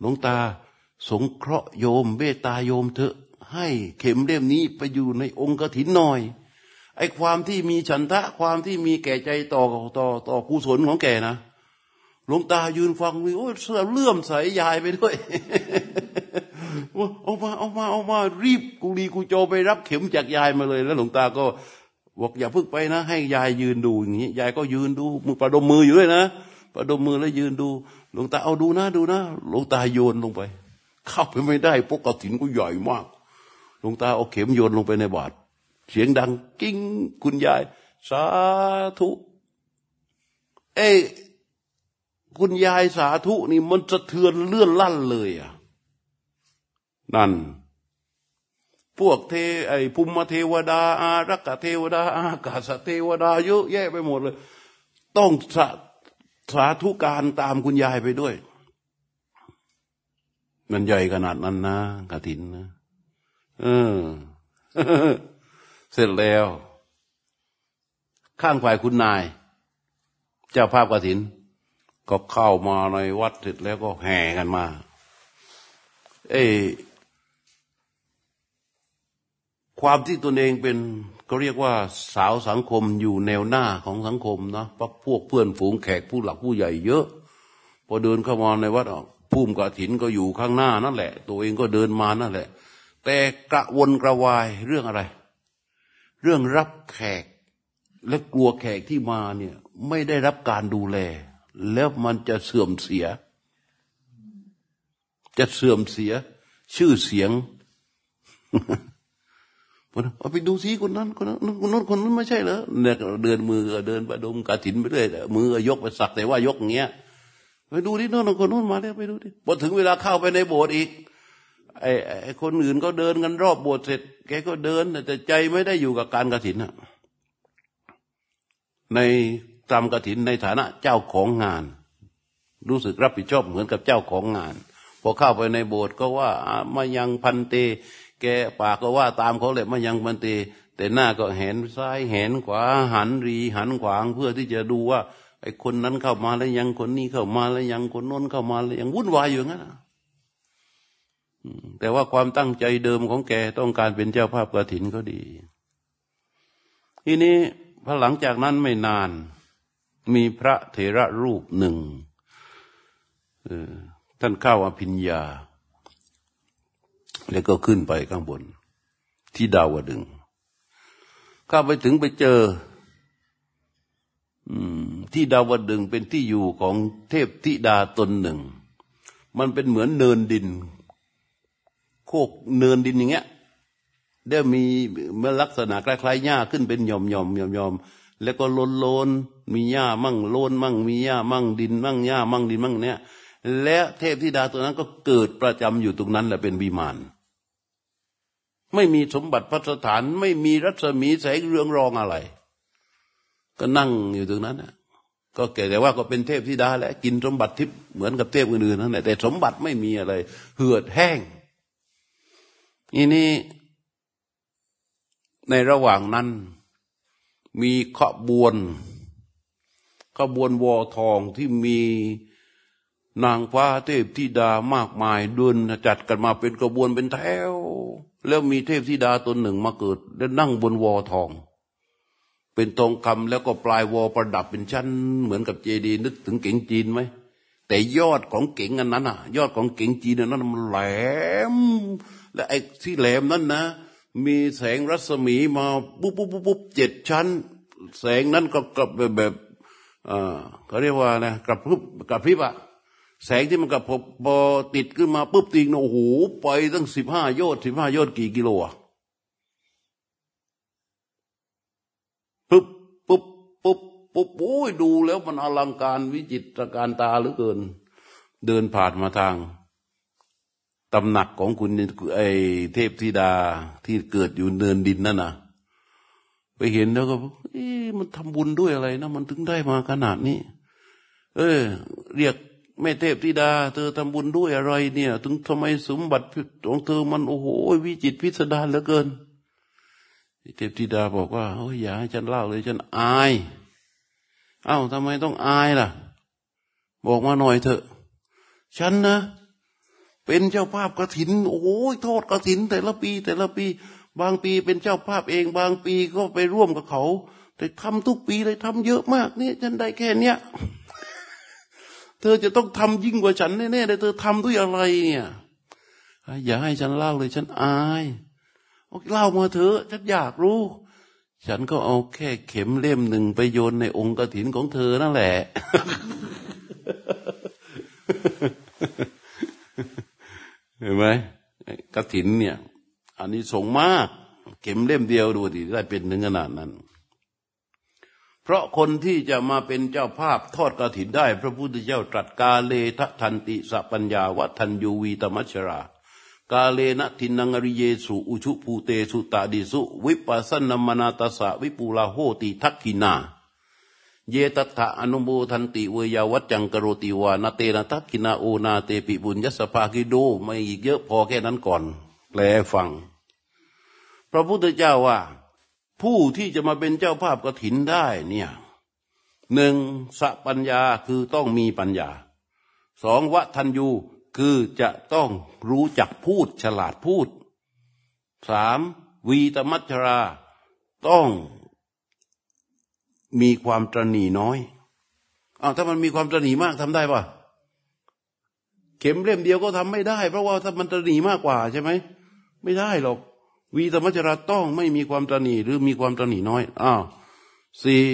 หลวงตาสงเคราะห์โยมเบตาโยมเถอะให้เข็มเล่มนี้ไปอยู่ในองค์กถินหน่อย ไอ้ความที่มีฉันทะความที่มีแก่ใจต่อต่อต่อกุศลของแกนะหลวงตายืนฟังวิโอ้เสื้อเลื่อมใสยายไปด้วยเอามาเอามาเอามารีบกูดีกูโจไปรับเข็มจากยายมาเลย แล้วหลวงตาก็ บอกอย่าพึ่งไปนะ ให้ยายยืนดูอย่างนี้ยายก็ยืนดูมือประดมมืออยู่ด้วยนะประดมมือแล้วยืนดูหลวงตาเอาดูนะดูนะหลวงตาโยนลงไป เข้าไปไม่ได้พวกกระถินก็ใหญ่มากหลวงตาเอาเข็มโยนลงไปในบาตรเสียงดังกิ้งคุณยาย สาธุ เอ้คุณยายสาธุนี่มันสะเทือนเลื่อนลั่นเลยอะนั่น พวกเทไอภูมิเทวดา อารักษเทวดา อากาศเทวดาเยอะแยะไปหมดเลย ต้องสาสาธุการตามคุณยายไปด้วย มันใหญ่ขนาดนั้นนะกระถินนะเออเสร็จแล้ว ข้างฝ่ายคุณนาย เจ้าภาพกระถิน ก็เข้ามาในวัดเสร็จแล้วก็แห่กันมา เอ้ ความที่ตนเองเป็นก็เรียกว่าสาวสังคมอยู่แนวหน้าของสังคมนะพวกเพื่อนฝูงแขกผู้หลักผู้ใหญ่เยอะ พอเดินเข้ามาในวัดออกพุ่มกระถินก็อยู่ข้างหน้านั่นแหละ ตัวเองก็เดินมานั่นแหละ แต่กระวนกระวายเรื่องอะไร เรื่องรับแขกและกลัวแขกที่มาเนี่ยไม่ได้รับการดูแล แล้วมันจะเสื่อมเสีย จะเสื่อมเสีย ชื่อเสียง เอาไปดูซิคนนั้นคนนั้นคนนั้นคนนั้นไม่ใช่เหรอเนี่ยเดินมือเดินประดมกระถินไปเรื่อยมือยกไปสักแต่ว่ายกเงี้ยไปดูดิโน่นคนนู้นมาแล้วไปดูดิพอถึงเวลาเข้าไปในโบสถ์อีกไอ้ไอ้คนอื่นก็เดินกันรอบโบสถ์เสร็จ แกก็เดิน แต่ใจไม่ได้อยู่กับการกระถินอะในตามกระถินในฐานะเจ้าของงาน รู้สึกรับผิดชอบเหมือนกับเจ้าของงาน พอเข้าไปในโบสถ์ก็ว่ามายังพันเต แกปากก็ว่าตามเขาเลยมายังพันเตแต่หน้าก็เห็นซ้ายเห็นขวาหันรีหันขวางเพื่อที่จะดูว่า ไอ้คนนั้นเข้ามาแล้วยังคนนี้เข้ามาแล้วยังคนน้นเข้ามาแล้วยังวุ่นวายอยู่งั้นแต่ว่าความตั้งใจเดิมของแกต้องการเป็นเจ้าภาพกระถินก็ดี ทีนี้พอหลังจากนั้นไม่นาน มีพระเถระรูปหนึ่งท่านเข้าอภิญญา แล้วก็ขึ้นไปข้างบน ที่ดาวดึงเข้าไปถึงไปเจอที่ดาวดึงเป็นที่อยู่ของเทพธิดาตนหนึ่ง มันเป็นเหมือนเนินดิน โคกเนินดินอย่างเงี้ยได้มีเมลักษณะคล้ายๆหญ้าขึ้นเป็นหย่อมๆหย่อมหย่อมแล้วก็ล้นล้นมีหญ้ามั่งโลนมั่ง มีหญ้ามั่งดิน มั่งหญ้ามั่งดินมั่งเนี่ยและเทพธิดาตัวนั้นก็เกิดประจำอยู่ตรงนั้นแหละเป็นวิมาน ไม่มีสมบัติพัฒฐาน ไม่มีรัศมีแสงเรืองรองอะไร ก็นั่งอยู่ตรงนั้นนะก็แก่แต่ว่าก็เป็นเทพธิดาแหละกินสมบัติทิพย์เหมือนกับเทพอื่นๆนั่นแหละแต่สมบัติไม่มีอะไร เหือดแห้งอีนี้ในระหว่างนั้น มีขบวนขบวนวอทองที่มีนางฟ้าเทพธิดามากมายเดินจัดกันมาเป็นกระบวนเป็นแถว แล้วมีเทพธิดาตนหนึ่งมาเกิด แล้วนั่งบนวอทอง เป็นทองคำแล้วก็ปลายวอประดับเป็นชั้น เหมือนกับเจดีนึกถึงเก่งจีนไหมแต่ยอดของเก่งอันนั้นอะ ยอดของเก่งจีนนั้นมันแหลม และไอ้ที่แหลมนั้นนะ มีแสงรัศมีมาปุ๊บปุ๊บปุ๊บปุ๊บเจ็ดชั้น แสงนั้นก็กลับแบบแบบอ่าเขาเรียกว่านะกระพริบกระพริบอะ แสงที่มันกับพอติดขึ้นมาปุ๊บติงโอ้โหไปตั้งสิบห้าโยชน์สิบห้าโยชน์กี่กิโลอะปุ๊บปุ๊บปุ๊บปุ๊บโอ้ยดูแล้วมันอลังการวิจิตรการตาเหลือเกิน เดินผ่านมาทางตำหนักของคุณไอเทพธิดาที่เกิดอยู่เนินดินนั่นน่ะไปเห็นแล้วก็เอ๊มันทำบุญด้วยอะไรนะมันถึงได้มาขนาดนี้ เออ เรียก แม่เทพธิดา เธอทำบุญด้วยอะไรเนี่ย ถึงทำไมสมบัติของเธอมันโอ้โหวิจิตพิสดารเหลือเกินเทพธิดาบอกว่าโอ้ยอย่าให้ฉันเล่าเลยฉันอาย เอ้าทำไมต้องอายล่ะ บอกมาหน่อยเถอะ ฉันนะเป็นเจ้าภาพกระถิน โอ้ยโทษกระถิน แต่ละปี แต่ละปี บางปีเป็นเจ้าภาพเอง บางปีก็ไปร่วมกับเขา แต่ทำทุกปีเลยทำเยอะมากเนี่ยฉันได้แค่เนี้ย เธอจะต้องทำยิ่งกว่าฉันแน่ๆเลยเธอทำด้วยอะไรเนี่ยอย่าให้ฉันเล่าเลยฉันอายเล่ามาเถอะฉันอยากรู้ ฉันก็เอาแค่เข็มเล่มหนึ่งไปโยนในองค์กถินของเธอนั่นแหละ เห็นไหมกถินเนี่ย อันนี้ส่งมาก เข็มเล่มเดียวดูดิได้เป็นถึงขนาดนั้น เพราะคนที่จะมาเป็นเจ้าภาพทอดกระถินได้ พระพุทธเจ้าตรัสกาเลทะทันติสปัญญาวัฒนยูวีตมัชรากาเลนะทินังอริเยสุอุชุภูเตสุตาดิสุ วิปัสสนมนาตสะวิปูลาโหติทักขินา เยตถะอนุโมทันติเวยาวัจจังกโรติวานาเตนะทักขินาโอนาเตปิบุญยสภากิโดไม่อีกเยอะพอแค่นั้นก่อน แปลฟัง พระพุทธเจ้าว่า ผู้ที่จะมาเป็นเจ้าภาพกฐินได้เนี่ยหนึ่งสปัญญาคือต้องมีปัญญาสองวทัญยูคือจะต้องรู้จักพูดฉลาดพูดสามวีตมัชราต้องมีความตรณีน้อยอ้าวถ้ามันมีความตรณีมากทำได้ปะเข็มเล่มเดียวก็ทำไม่ได้ เพราะว่าถ้ามันตรณีมากกว่าใช่ไหมไม่ได้หรอก วีธรรมจราต้องไม่มีความตรณีหรือมีความตรณีน้อยอ้าวสี่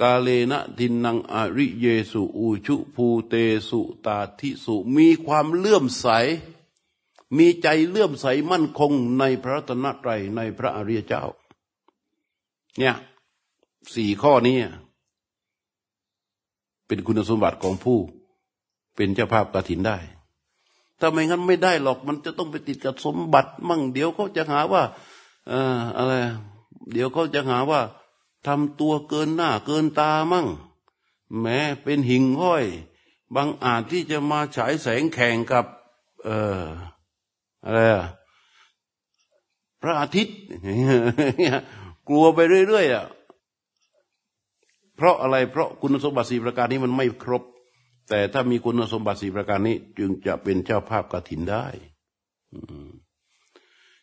กาเลนะทินนังอริเยสุอุชุภูเตสุตาทิสุ มีความเลื่อมใส มีใจเลื่อมใสมั่นคงในพระตนตรัยในพระอริยเจ้า เนี่ยสี่ข้อนี้เป็นคุณสมบัติของผู้เป็นเจ้าภาพกฐินได้ ถ้าไม่งั้นไม่ได้หรอก มันจะต้องไปติดกับสมบัติมั่ง เดี๋ยวเขาจะหาว่าเอ่ออะไร เดี๋ยวเขาจะหาว่าทำตัวเกินหน้าเกินตามั่ง แม้เป็นหิ่งห้อย บางอาจที่จะมาฉายแสงแข่งกับ เอ่ออะไรพระอาทิตย์กลัวไปเรื่อยๆอะเพราะอะไรเพราะคุณสมบัติสีประการนี้มันไม่ครบ แต่ถ้ามีคุณสมบัติสีประการนี้ จึงจะเป็นเจ้าภาพกฐินได้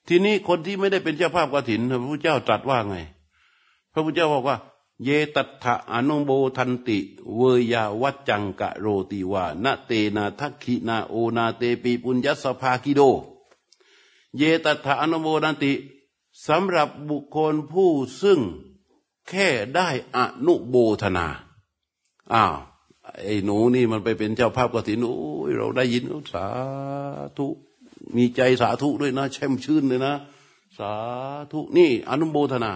ทีนี้คนที่ไม่ได้เป็นเจ้าภาพกฐินพระพุทธเจ้าตรัสว่าไง พระพุทธเจ้าบอกว่า เยตัถะอนุโบทันติ เวยาวัจจังกะโรติวานเตนาทักขินาโอนาเตปีปุญญสภากิโด เยตัถะอนุโบทันติสำหรับบุคคลผู้ซึ่งแค่ได้อนุโบธนาอ้าว ไอ้หนูนี่มันไปเป็นเจ้าภาพกฐินโอ้ยเราได้ยินสาธุมีใจสาธุด้วยนะ แช่มชื่นเลยนะ สาธุนี่อนุโบธนา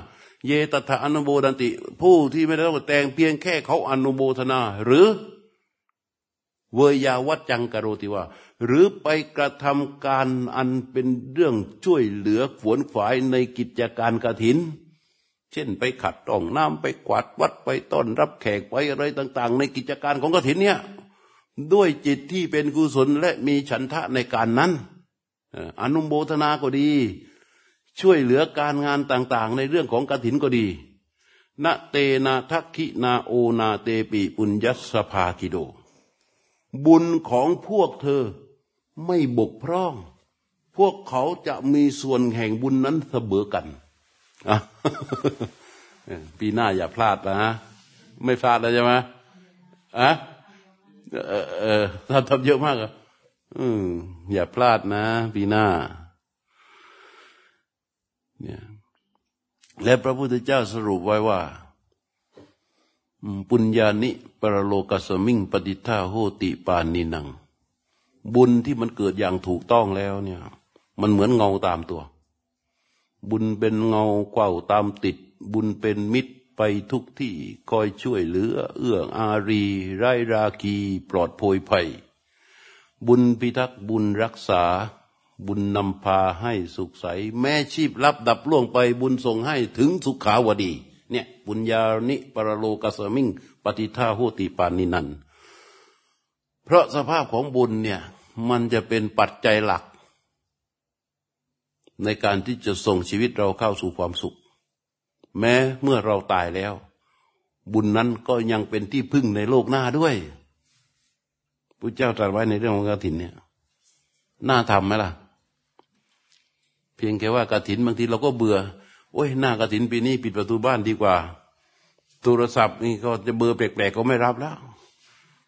เยตถาอนุโบดันติ ผู้ที่ไม่ได้ต้องแต่งเพียงแค่เขาอนุโบธนา หรือเวยาวัจจังกโรติว่า หรือไปกระทำการอันเป็นเรื่องช่วยเหลือขวนขวายในกิจการกฐิน เช่นไปขัดต่องน้ำไปกวาดวัดไปต้อนรับแขกไปอะไรต่าง ๆ ในกิจการของกฐินเนี่ยด้วยจิตที่เป็นกุศลและมีฉันทะในการนั้นอนุโมทนาก็ดี ช่วยเหลือการงานต่าง ๆ ในเรื่องของกฐินก็ดีนาเตนาทักขินาโอนาเตปีปุญญสภากิโด บุญของพวกเธอไม่บกพร่อง พวกเขาจะมีส่วนแห่งบุญนั้นเสมอกัน ปีหน้าอย่าพลาดนะฮะไม่พลาดแล้วใช่ไหมอะเออเออทำทำเยอะมากอะอืมอย่าพลาดนะ ปีหน้า เนี่ย และพระพุทธเจ้าสรุปไว้ว่า ปุญญานิปรโลกัสมิงปฏิท่าโหติปานินัง บุญที่มันเกิดอย่างถูกต้องแล้วเนี่ย มันเหมือนเงาตามตัว บุญเป็นเงาเกวาตามติด บุญเป็นมิตรไปทุกที่คอยช่วยเหลือ เอื้ออารี ไร้ราคีปลอดโพยภัย บุญพิทักษ์บุญรักษา บุญนำพาให้สุขใส แม้ชีพลับดับล่วงไปบุญส่งให้ถึงสุขาวดี เนี่ยบุญญาณิปรโลกสมิงปฏิท่าโหติปานินันเพราะสภาพของบุญเนี่ยมันจะเป็นปัจจัยหลัก ในการที่จะส่งชีวิตเราเข้าสู่ความสุข แม้เมื่อเราตายแล้ว บุญนั้นก็ยังเป็นที่พึ่งในโลกหน้าด้วยพระเจ้าตรัสไว้ในเรื่องของกฐินเนี่ยน่าทำไหมล่ะ เพียงแค่ว่ากฐินบางทีเราก็เบื่อ โอ้ยหน้ากฐินปีนี้ปิดประตูบ้านดีกว่า โทรศัพท์นี่ก็จะเบอร์แปลกๆก็ไม่รับแล้ว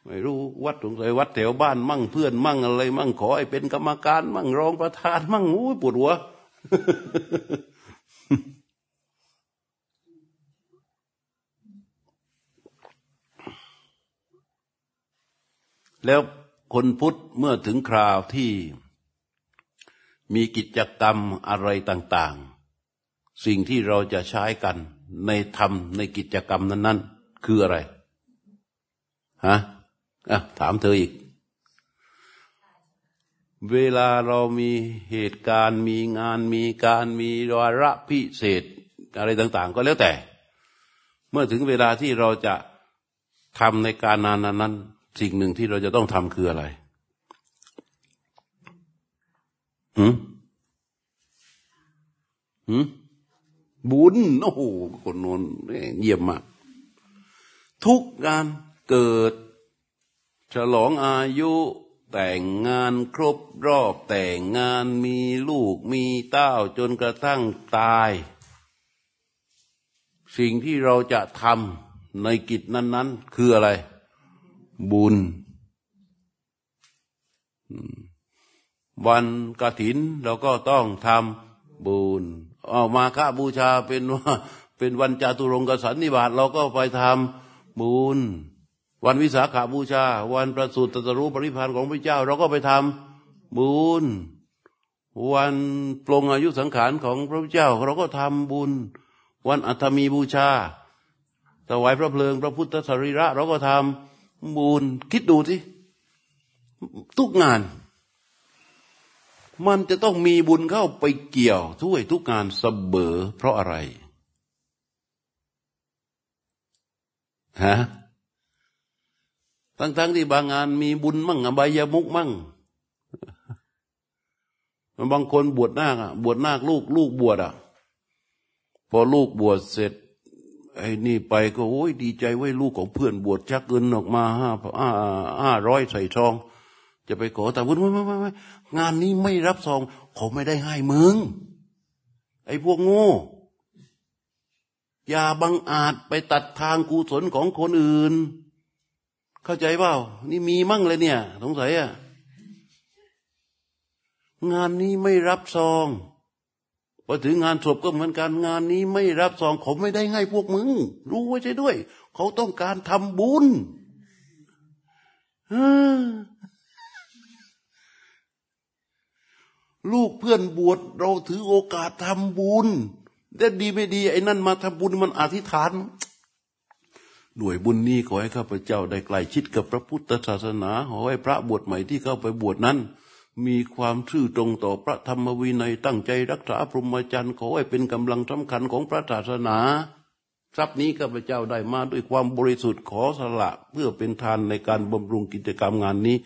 ไม่รู้วัดสงสัยวัดแถวบ้าน มั่งเพื่อนมั่งอะไร มั่งขอให้เป็นกรรมการ มั่งรองประธาน มั่งอู้ปวดหัว แล้วคนพุทธเมื่อถึงคราวที่มีกิจกรรมอะไรต่าง ๆ สิ่งที่เราจะใช้กันในธรรมในกิจกรรมนั้น ๆ คืออะไร ฮะอะถามเธออีก เวลาเรามีเหตุการณ์ มีงานมีการมีวาระพิเศษ อะไรต่าง ๆ ก็แล้วแต่ เมื่อถึงเวลาที่เราจะทำในการนานนั้น สิ่งหนึ่งที่เราจะต้องทำคืออะไรหืมหืมบุญโอ้โหคนนนเยี่ยมมาก ทุกงานเกิด ฉลองอายุ แต่งงานครบรอบแต่งงานมีลูกมีเต้าจนกระทั่งตาย สิ่งที่เราจะทำในกิจนั้น ๆ คืออะไร บุญ วันกระถินเราก็ต้องทำบุญออกมาค่าบูชาเป็นว่าเป็นวันจาตุรงกสันนิบาตเราก็ไปทำบุญ วันวิสาขาบูชา วันประสูติตรัสรู้ปริพันธ์ของพระเจ้า เราก็ไปทำบุญ วันปลงอายุสังขารของพระพุทธเจ้า เราก็ทำบุญ วันอัฐมีบูชาถวายพระเพลิง พระพุทธสรีระ เราก็ทำบุญคิดดูสิทุกงาน มันจะต้องมีบุญเข้าไปเกี่ยวทุกทุกงานเสมอเพราะอะไรฮะ ทั้งๆที่บางงานมีบุญมั่งอบายมุกมั่งมันบางคนบวชนาคอะ บวชนาคลูกลูกบวชอะ พอลูกบวชเสร็จ ไอ้นี่ไปก็โอ้ยดีใจไว้ลูกของเพื่อนบวชชักเงินออกมาห้าห้าร้อยใส่ซอง จะไปขอแต่วุ้นไม่ไม่ไม่งานนี้ไม่รับซองเขาไม่ได้ให้มึง ไอ้พวกโง่อย่าบังอาจไปตัดทางกุศลของคนอื่น เข้าใจเปล่า นี่มีมั่งเลยเนี่ยสงสัยอะงานนี้ไม่รับซองพอถึงงานศพก็เหมือนกันงานนี้ไม่รับซองเขาไม่ได้ให้พวกมึง รู้ไว้ใช่ด้วย เขาต้องการทำบุญลูกเพื่อนบวชเราถือโอกาสทำบุญแต่ดีไม่ดี ไอ้นั่นมาทำบุญมันอธิษฐาน ด้วยบุญนี้ขอให้ข้าพเจ้าได้ใกล้ชิดกับพระพุทธศาสนา ขอให้พระบวชใหม่ที่เข้าไปบวชนั้น มีความซื่อตรงต่อพระธรรมวินัยตั้งใจรักษาพรหมจรรย์ขอให้เป็นกำลังสำคัญของพระศาสนาทรัพย์นี้ข้าพเจ้าได้มาด้วยความบริสุทธิ์ขอสละเพื่อเป็นทานในการบำรุงกิจกรรมงานนี้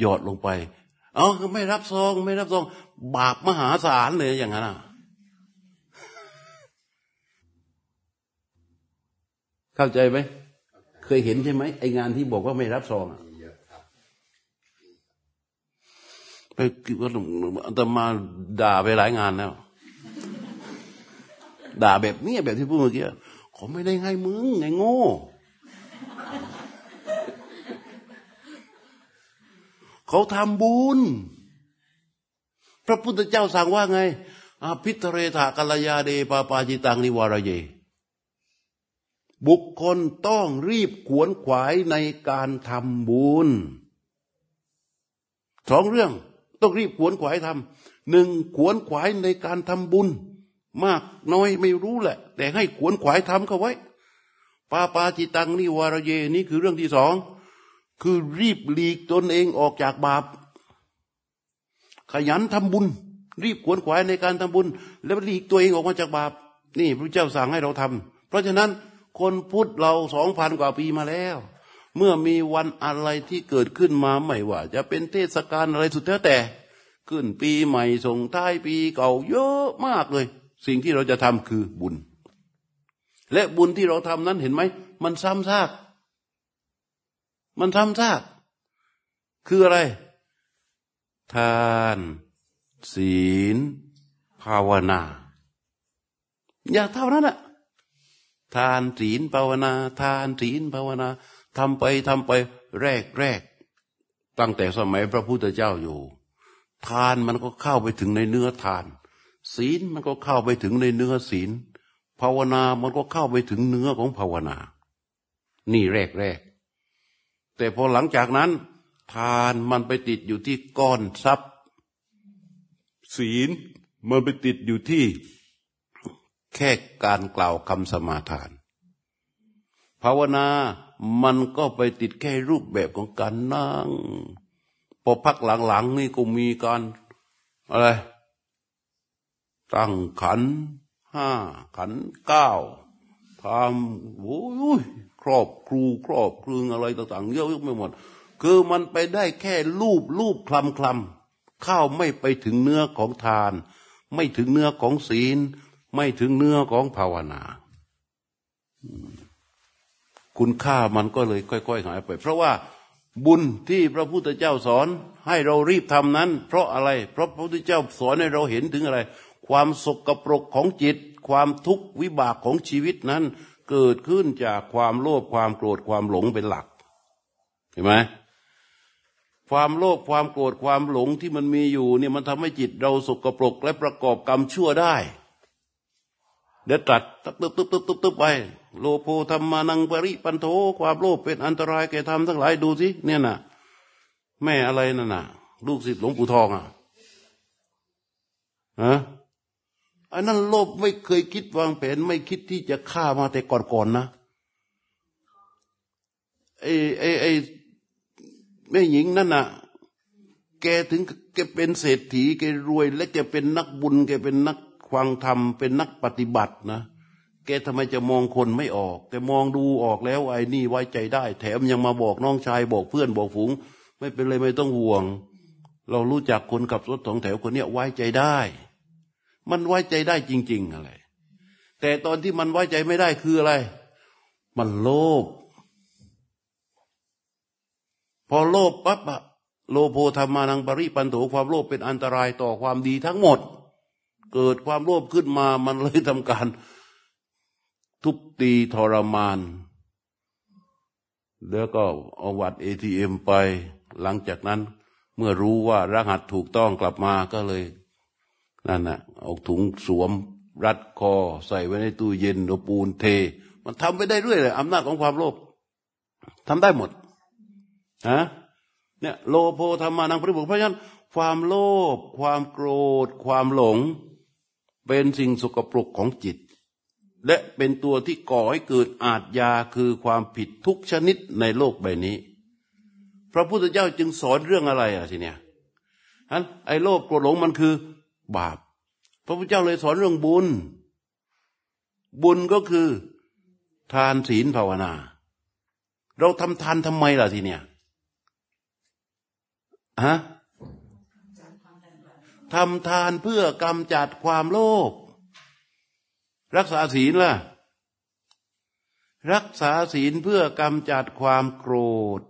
หยอดลงไป เอ๋อไม่รับซอง ไม่รับซอง บาปมหาศาลเลยอย่างนั้นอะ เข้าใจไหม เคยเห็นใช่ไหมไองานที่บอกว่าไม่รับซองอะไปว่าอาตมาด่าไปหลายงานแล้ว ด่าแบบนี้แบบที่พูดเมื่อกี้เขาไม่ได้ให้มึงไงโง่เขาทำบุญ พระพุทธเจ้าสั่งว่าไงอภิตเรธากัลยาเดปาปาจิตังนิวารเย บุคคลต้องรีบขวนขวายในการทำบุญสองเรื่องต้องรีบขวนขวายทำหนึ่งขวนขวายในการทำบุญ มากน้อยไม่รู้แหละ แต่ให้ขวนขวายทำเขาไว้ปาปาจิตังนิวารเยนี่คือเรื่องที่สองคือรีบหลีกตนเองออกจากบาป ขยันทำบุญ รีบขวนขวายในการทำบุญ แล้วหลีกตัวเองออกมาจากบาป นี่พระเจ้าสั่งให้เราทำเพราะฉะนั้น คนพุทธเราสองพันกว่าปีมาแล้ว เมื่อมีวันอะไรที่เกิดขึ้นมาไม่ว่า จะเป็นเทศกาลอะไรสุดแท้แต่ ขึ้นปีใหม่ส่งท้ายปีเก่าเยอะมากเลย สิ่งที่เราจะทำคือบุญ และบุญที่เราทำนั้นเห็นไหม มันซ้ำซาก มันซ้ำซาก คืออะไร ทาน ศีล ภาวนา อย่าเท่านั้นอะ ทานศีลภาวนา ทานศีลภาวนาทำไปทำไปแรกแรก ตั้งแต่สมัยพระพุทธเจ้าอยู่ ทานมันก็เข้าไปถึงในเนื้อทาน ศีลมันก็เข้าไปถึงในเนื้อศีล ภาวนามันก็เข้าไปถึงเนื้อของภาวนา นี่แรกแรก แต่พอหลังจากนั้น ทานมันไปติดอยู่ที่ก้อนทรัพย์ ศีลมันไปติดอยู่ที่ แค่การกล่าวคำสมาทาน ภาวนามันก็ไปติดแค่รูปแบบของการนั่ง พอพักหลังๆนี่ก็มีการอะไร ตั้งขันห้าขันเก้าทำโอ้ยครอบครูครอบครึงอะไรต่างๆเยอะๆไม่หมด คือมันไปได้แค่รูปรูปคลำคลำเข้าไม่ไปถึงเนื้อของทาน ไม่ถึงเนื้อของศีล ไม่ถึงเนื้อของภาวนา คุณค่ามันก็เลยค่อยๆหายไป เพราะว่าบุญที่พระพุทธเจ้าสอน ให้เรารีบทำนั้น เพราะอะไร เพราะพระพุทธเจ้าสอนให้เราเห็นถึงอะไร ความสกปรกของจิต ความทุกข์วิบากของชีวิตนั้น เกิดขึ้นจากความโลภความโกรธความหลงเป็นหลัก เห็นไหมความโลภความโกรธความหลงที่มันมีอยู่เนี่ยมันทำให้จิตเราสกปรกและประกอบกรรมชั่วได้ เดี๋ยวตัดตึ๊บตึ๊บตึ๊บตึ๊บตึ๊บไปโลโภธรรมานังปริปันโทความโลภเป็นอันตรายแก่ธรรมทั้งหลายดูสิเนี่ยน่ะ แม่อะไรนั่นน่ะ ลูกศิษย์หลวงปู่ทองอะฮะอันนั้นโลภไม่เคยคิดวางแผน ไม่คิดที่จะฆ่ามาแต่ก่อนๆนนะไอ้ไอ้ไอ้แม่หญิงนั่นน่ะ แกถึงแกเป็นเศรษฐีแกรวย และแกเป็นนักบุญแกเป็นนัก ควางธรรมเป็นนักปฏิบัตินะแแกทำไมจะมองคนไม่ออกแกมองดูออกแล้วไอ้นี่ไว้ใจได้ แถมยังมาบอกน้องชายบอกเพื่อนบอกฝูง ไม่เป็นไรไม่ต้องห่วง เรารู้จักคนขับรถสองแถวคนเนี้ยไว้ใจได้ มันไว้ใจได้จริง ๆ อะไร แต่ตอนที่มันไว้ใจไม่ได้คืออะไร มันโลภพอโลภปั๊บอะโลโภธรรมานังปริปันโถความโลภเป็นอันตรายต่อความดีทั้งหมด เกิดความโลภขึ้นมามันเลยทำการ ทุบตีทรมาน แล้วก็เอาวัดเอทีเอ็มไป หลังจากนั้น เมื่อรู้ว่ารหัสถูกต้องกลับมาก็เลยนั่นน่ะเอาถุงสวม รัดคอ ใส่ไว้ในตู้เย็นเอาปูนเท มันทำไปได้เรื่อยเลยอำนาจของความโลภทำได้หมดฮะเนี่ยโลโภธรรมานังปริบุเพราะฉะนั้นความโลภความโกรธ ความหลง เป็นสิ่งสกปรกของจิต และเป็นตัวที่ก่อให้เกิดอาทยาคือความผิดทุกชนิดในโลกใบนี้ พระพุทธเจ้าจึงสอนเรื่องอะไรอะทีเนี้ยฮันไอ้โลภโกรธหลงมันคือบาป พระพุทธเจ้าเลยสอนเรื่องบุญ บุญก็คือทานศีลภาวนา เราทำทานทำไมล่ะทีเนี้ยฮะ ทำทานเพื่อกำจัดความโลภรักษาศีลล่ะ รักษาศีลเพื่อกำจัดความโกรธ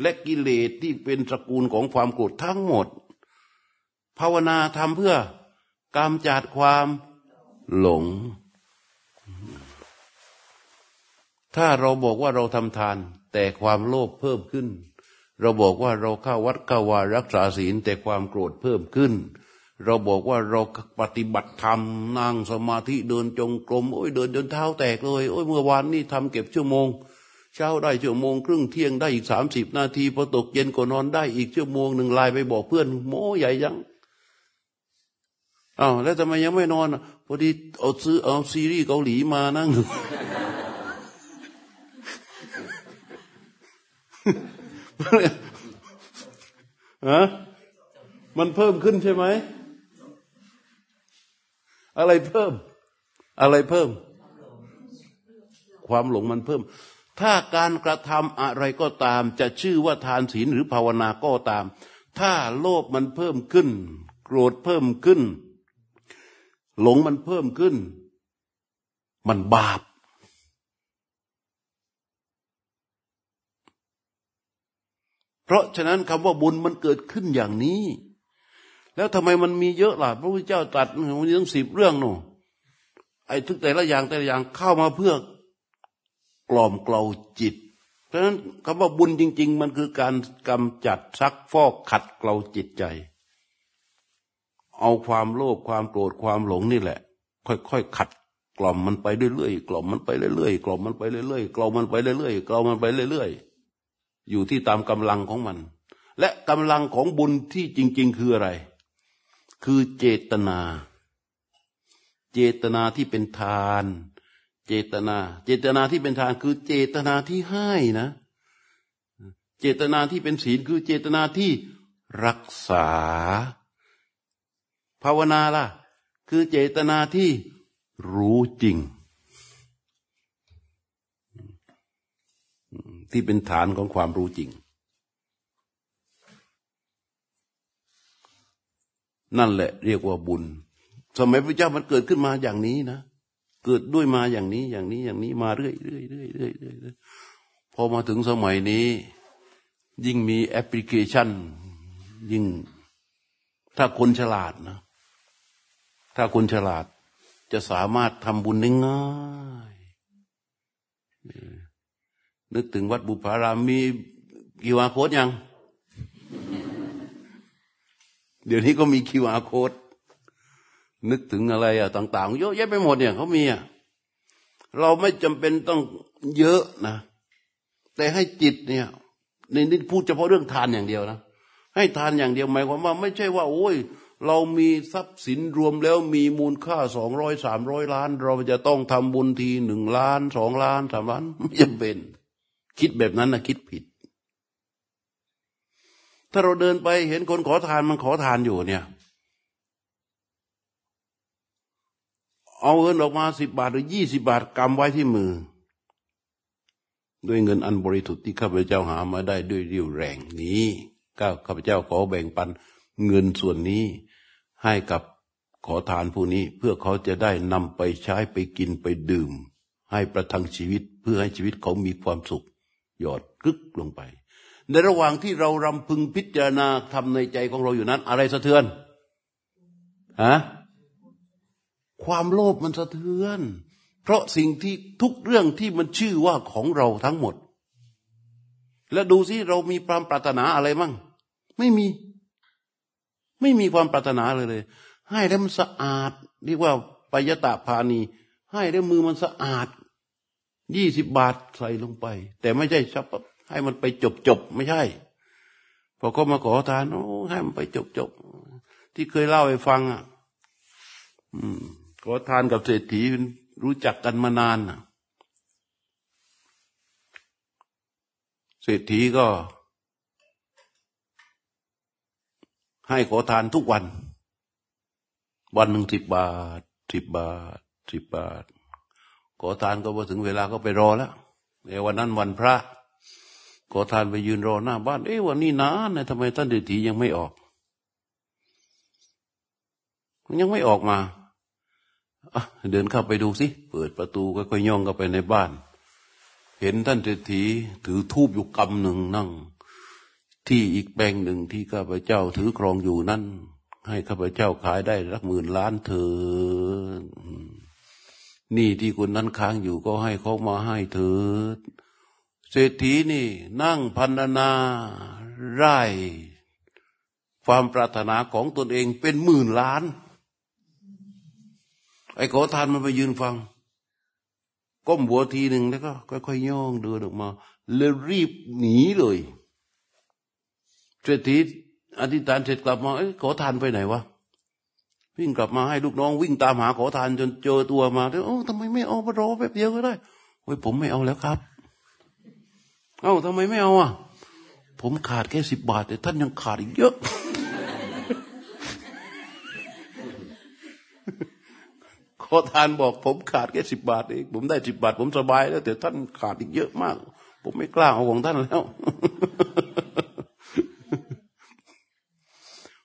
และกิเลสที่เป็นตระกูลของความโกรธทั้งหมด ภาวนาทำเพื่อกำจัดความหลง ถ้าเราบอกว่าเราทำทานแต่ความโลภเพิ่มขึ้น เราบอกว่าเราเข้าวัดเข้าวารักษาศีลแต่ความโกรธเพิ่มขึ้น เราบอกว่าเราปฏิบัติธรรมนั่งสมาธิเดินจงกรมโอ้ยเดินจนเท้าแตกเลยโอ้ยเมื่อวานนี่ทำเก็บชั่วโมง เช้าได้ชั่วโมงครึ่งเที่ยงได้อีกสามสิบนาทีพอตกเย็นก็นอนได้อีกชั่วโมงหนึ่งไลน์ไปบอกเพื่อนโม้ใหญ่ยังอ้าวแล้วทำไมยังไม่นอนพอดีเอาซื้อเอาซีรีส์เกาหลีมานั่ง ฮะมันเพิ่มขึ้นใช่ไหม อะไรเพิ่ม อะไรเพิ่ม ความหลงมันเพิ่ม ถ้าการกระทำอะไรก็ตาม จะชื่อว่าทานศีลหรือภาวนาก็ตาม ถ้าโลภมันเพิ่มขึ้น โกรธเพิ่มขึ้น หลงมันเพิ่มขึ้น มันบาป เพราะฉะนั้นคำว่าบุญมันเกิดขึ้นอย่างนี้ แล้วทำไมมันมีเยอะล่ะ พระพุทธเจ้าตรัสมันทั้งสิบเรื่องหนูไอ้ทุกแต่ละอย่างแต่ละอย่างเข้ามาเพื่อกล่อมเกลาจิต เพราะฉะนั้นคำว่าบุญจริง ๆ มันคือการกำจัดซักฟอกขัดเกลาจิตใจ เอาความโลภความโกรธความหลงนี่แหละ ค่อยๆขัดกล่อมมันไปเรื่อยๆกล่อมมันไปเรื่อยๆกล่อมมันไปเรื่อยๆกล่อมมันไปเรื่อยๆกล่อมมันไปเรื่อยๆ อยู่ที่ตามกำลังของมัน และกำลังของบุญที่จริง ๆ คืออะไร คือเจตนา เจตนาที่เป็นทาน เจตนา เจตนาที่เป็นทานคือเจตนาที่ให้นะ เจตนาที่เป็นศีลคือเจตนาที่รักษา ภาวนาล่ะ คือเจตนาที่รู้จริง ที่เป็นฐานของความรู้จริง นั่นแหละเรียกว่าบุญ สมัยพระเจ้ามันเกิดขึ้นมาอย่างนี้นะ เกิดด้วยมาอย่างนี้อย่างนี้อย่างนี้มาเรื่อยเรื่อยเรื่อยเรื่อยเรื่อยพอมาถึงสมัยนี้ ยิ่งมีแอปพลิเคชัน ยิ่งถ้าคนฉลาดนะ ถ้าคนฉลาดจะสามารถทำบุญได้ง่าย นึกถึงวัดบุพารามมีคิวอาโค้ดยัง เดี๋ยวนี้ก็มีคิวอาโค้ดนึกถึงอะไรอะต่าง ๆ เยอะแยะไปหมดเนี่ยเขามีอะเราไม่จำเป็นต้องเยอะนะ แต่ให้จิตเนี่ยในนี้พูดเฉพาะเรื่องทานอย่างเดียวนะ ให้ทานอย่างเดียวหมายความว่าไม่ใช่ว่า โอ้ย เรามีทรัพย์สินรวมแล้วมีมูลค่าสองร้อยสามร้อยล้าน เราจะต้องทำบุญทีหนึ่งล้านสองล้านสามล้านไม่จำเป็น คิดแบบนั้นนะคิดผิด ถ้าเราเดินไปเห็นคนขอทานมันขอทานอยู่เนี่ย เอาเงินออกมาสิบบาทหรือยี่สิบาทกำไว้ที่มือ ด้วยเงินอันบริสุทธิ์ที่ข้าพเจ้าหามาได้ด้วยเรี่ยวแรงนี้ก็ข้าพเจ้าขอแบ่งปันเงินส่วนนี้ให้กับขอทานผู้นี้ เพื่อเขาจะได้นำไปใช้ไปกินไปดื่ม ให้ประทังชีวิตเพื่อให้ชีวิตเขามีความสุข หยอดกึกลงไป ในระหว่างที่เรารำพึงพิจารณาทำในใจของเราอยู่นั้น อะไรสะเทือนฮะความโลภมันสะเทือน เพราะสิ่งที่ทุกเรื่องที่มันชื่อว่าของเราทั้งหมด แล้วดูสิเรามีความปรารถนาอะไรมั่ง ไม่มี ไม่มีความปรารถนาเลยเลย ให้แล้วมันสะอาด เรียกว่าปยตาพานี ให้แล้วมือมันสะอาด ยี่สิบบาทใส่ลงไป แต่ไม่ใช่ชับให้มันไปจบจบไม่ใช่ พอก็มาขอทานโอ้ให้มันไปจบจบที่เคยเล่าให้ฟังอะขอทานกับเศรษฐีรู้จักกันมานานอะเศรษฐีก็ ให้ขอทานทุกวัน วันหนึ่งสิบบาทสิบบาทสิบบาท อทานก็พอถึงเวลาก็ไปรอแล้วในวันนั้นวันพระ ขอทานไปยืนรอหน้าบ้าน เอ๊ะวันนี้นานนะทำไมท่านเศรษฐียังไม่ออก ยังไม่ออกมาเดินเข้าไปดูสิเปิดประตูก็ค่อยย่องเข้าไปในบ้าน เห็นท่านเศรษฐีถือทูบอยู่กำหนึ่งนั่ง ที่อีกแปลงหนึ่งที่ข้าพเจ้าถือครองอยู่นั่น ให้ข้าพเจ้าขายได้รักหมื่นล้านเถิด นี่ที่คนนั้นค้างอยู่ก็ให้เขามาให้เถิดเศรษฐีนี่นั่งพันนาไร่ความปรารถนาของตนเองเป็นหมื่นล้าน ไอ้ขอทานมันไปยืนฟัง ก้มหัวทีหนึ่งแล้วก็ ค่อยๆย่องเดินออกมาเลยรีบหนีเลยเศรษฐีอธิษฐานเสร็จกลับมาเอ้ขอทานไปไหนวะ วิ่งกลับมาให้ลูกน้องวิ่งตามหาขอทานจนเจอตัวมาแล้วโอ้ทำไมไม่เอาไปรอแป๊บเดียวก็ได้โอ้ยผมไม่เอาแล้วครับ เอ้าทำไมไม่เอาอะ ผมขาดแค่สิบบาท แต่ท่านยังขาดอีกเยอะ ขอทานบอกผมขาดแค่สิบบาทเองผมได้สิบบาท ผมสบายแล้ว แต่ท่านขาดอีกเยอะมาก ผมไม่กล้าเอาของท่านแล้ว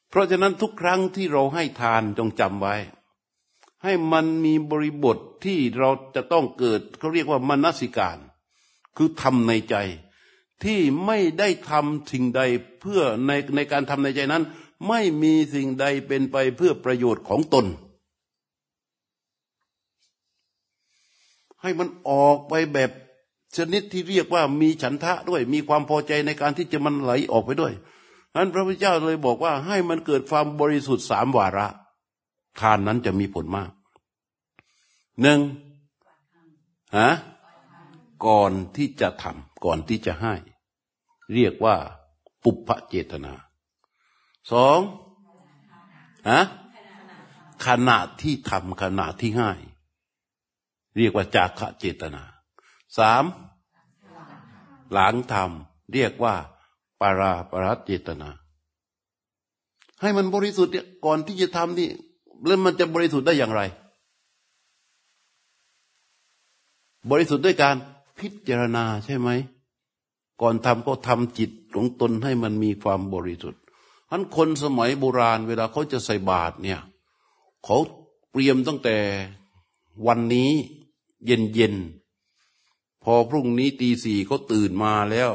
เพราะฉะนั้นทุกครั้งที่เราให้ทานจงจำไว้ ให้มันมีบริบทที่เราจะต้องเกิดเขาเรียกว่ามนสิการ คือทำในใจ ที่ไม่ได้ทำสิ่งใดเพื่อในในการทำในใจนั้น ไม่มีสิ่งใดเป็นไปเพื่อประโยชน์ของตน ให้มันออกไปแบบชนิดที่เรียกว่ามีฉันทะด้วย มีความพอใจในการที่จะมันไหลออกไปด้วย นั้นพระพุทธเจ้าเลยบอกว่าให้มันเกิดความบริสุทธิ์สามวาระ ทานนั้นจะมีผลมากหนึ่งฮะก่อนที่จะทำก่อนที่จะให้ เรียกว่า ปุพพเจตนาสองฮะขณะที่ทำขณะที่ให้ เรียกว่าจากขเจตนาสามหลังทำเรียกว่า ปาราปรัตเจตนา ให้มันบริสุทธิ์เนี่ยก่อนที่จะทำนี่แล้วมันจะบริสุทธิ์ได้อย่างไร บริสุทธิ์ด้วยการพิจารณาใช่ไหม ก่อนทำก็ทำจิตของตนให้มันมีความบริสุทธิ์ท่านคนสมัยโบราณ เวลาเขาจะใส่บาตรเนี่ยเขาเตรียมตั้งแต่วันนี้เย็นเย็นพอพรุ่งนี้ตีสี่เขาตื่นมาแล้ว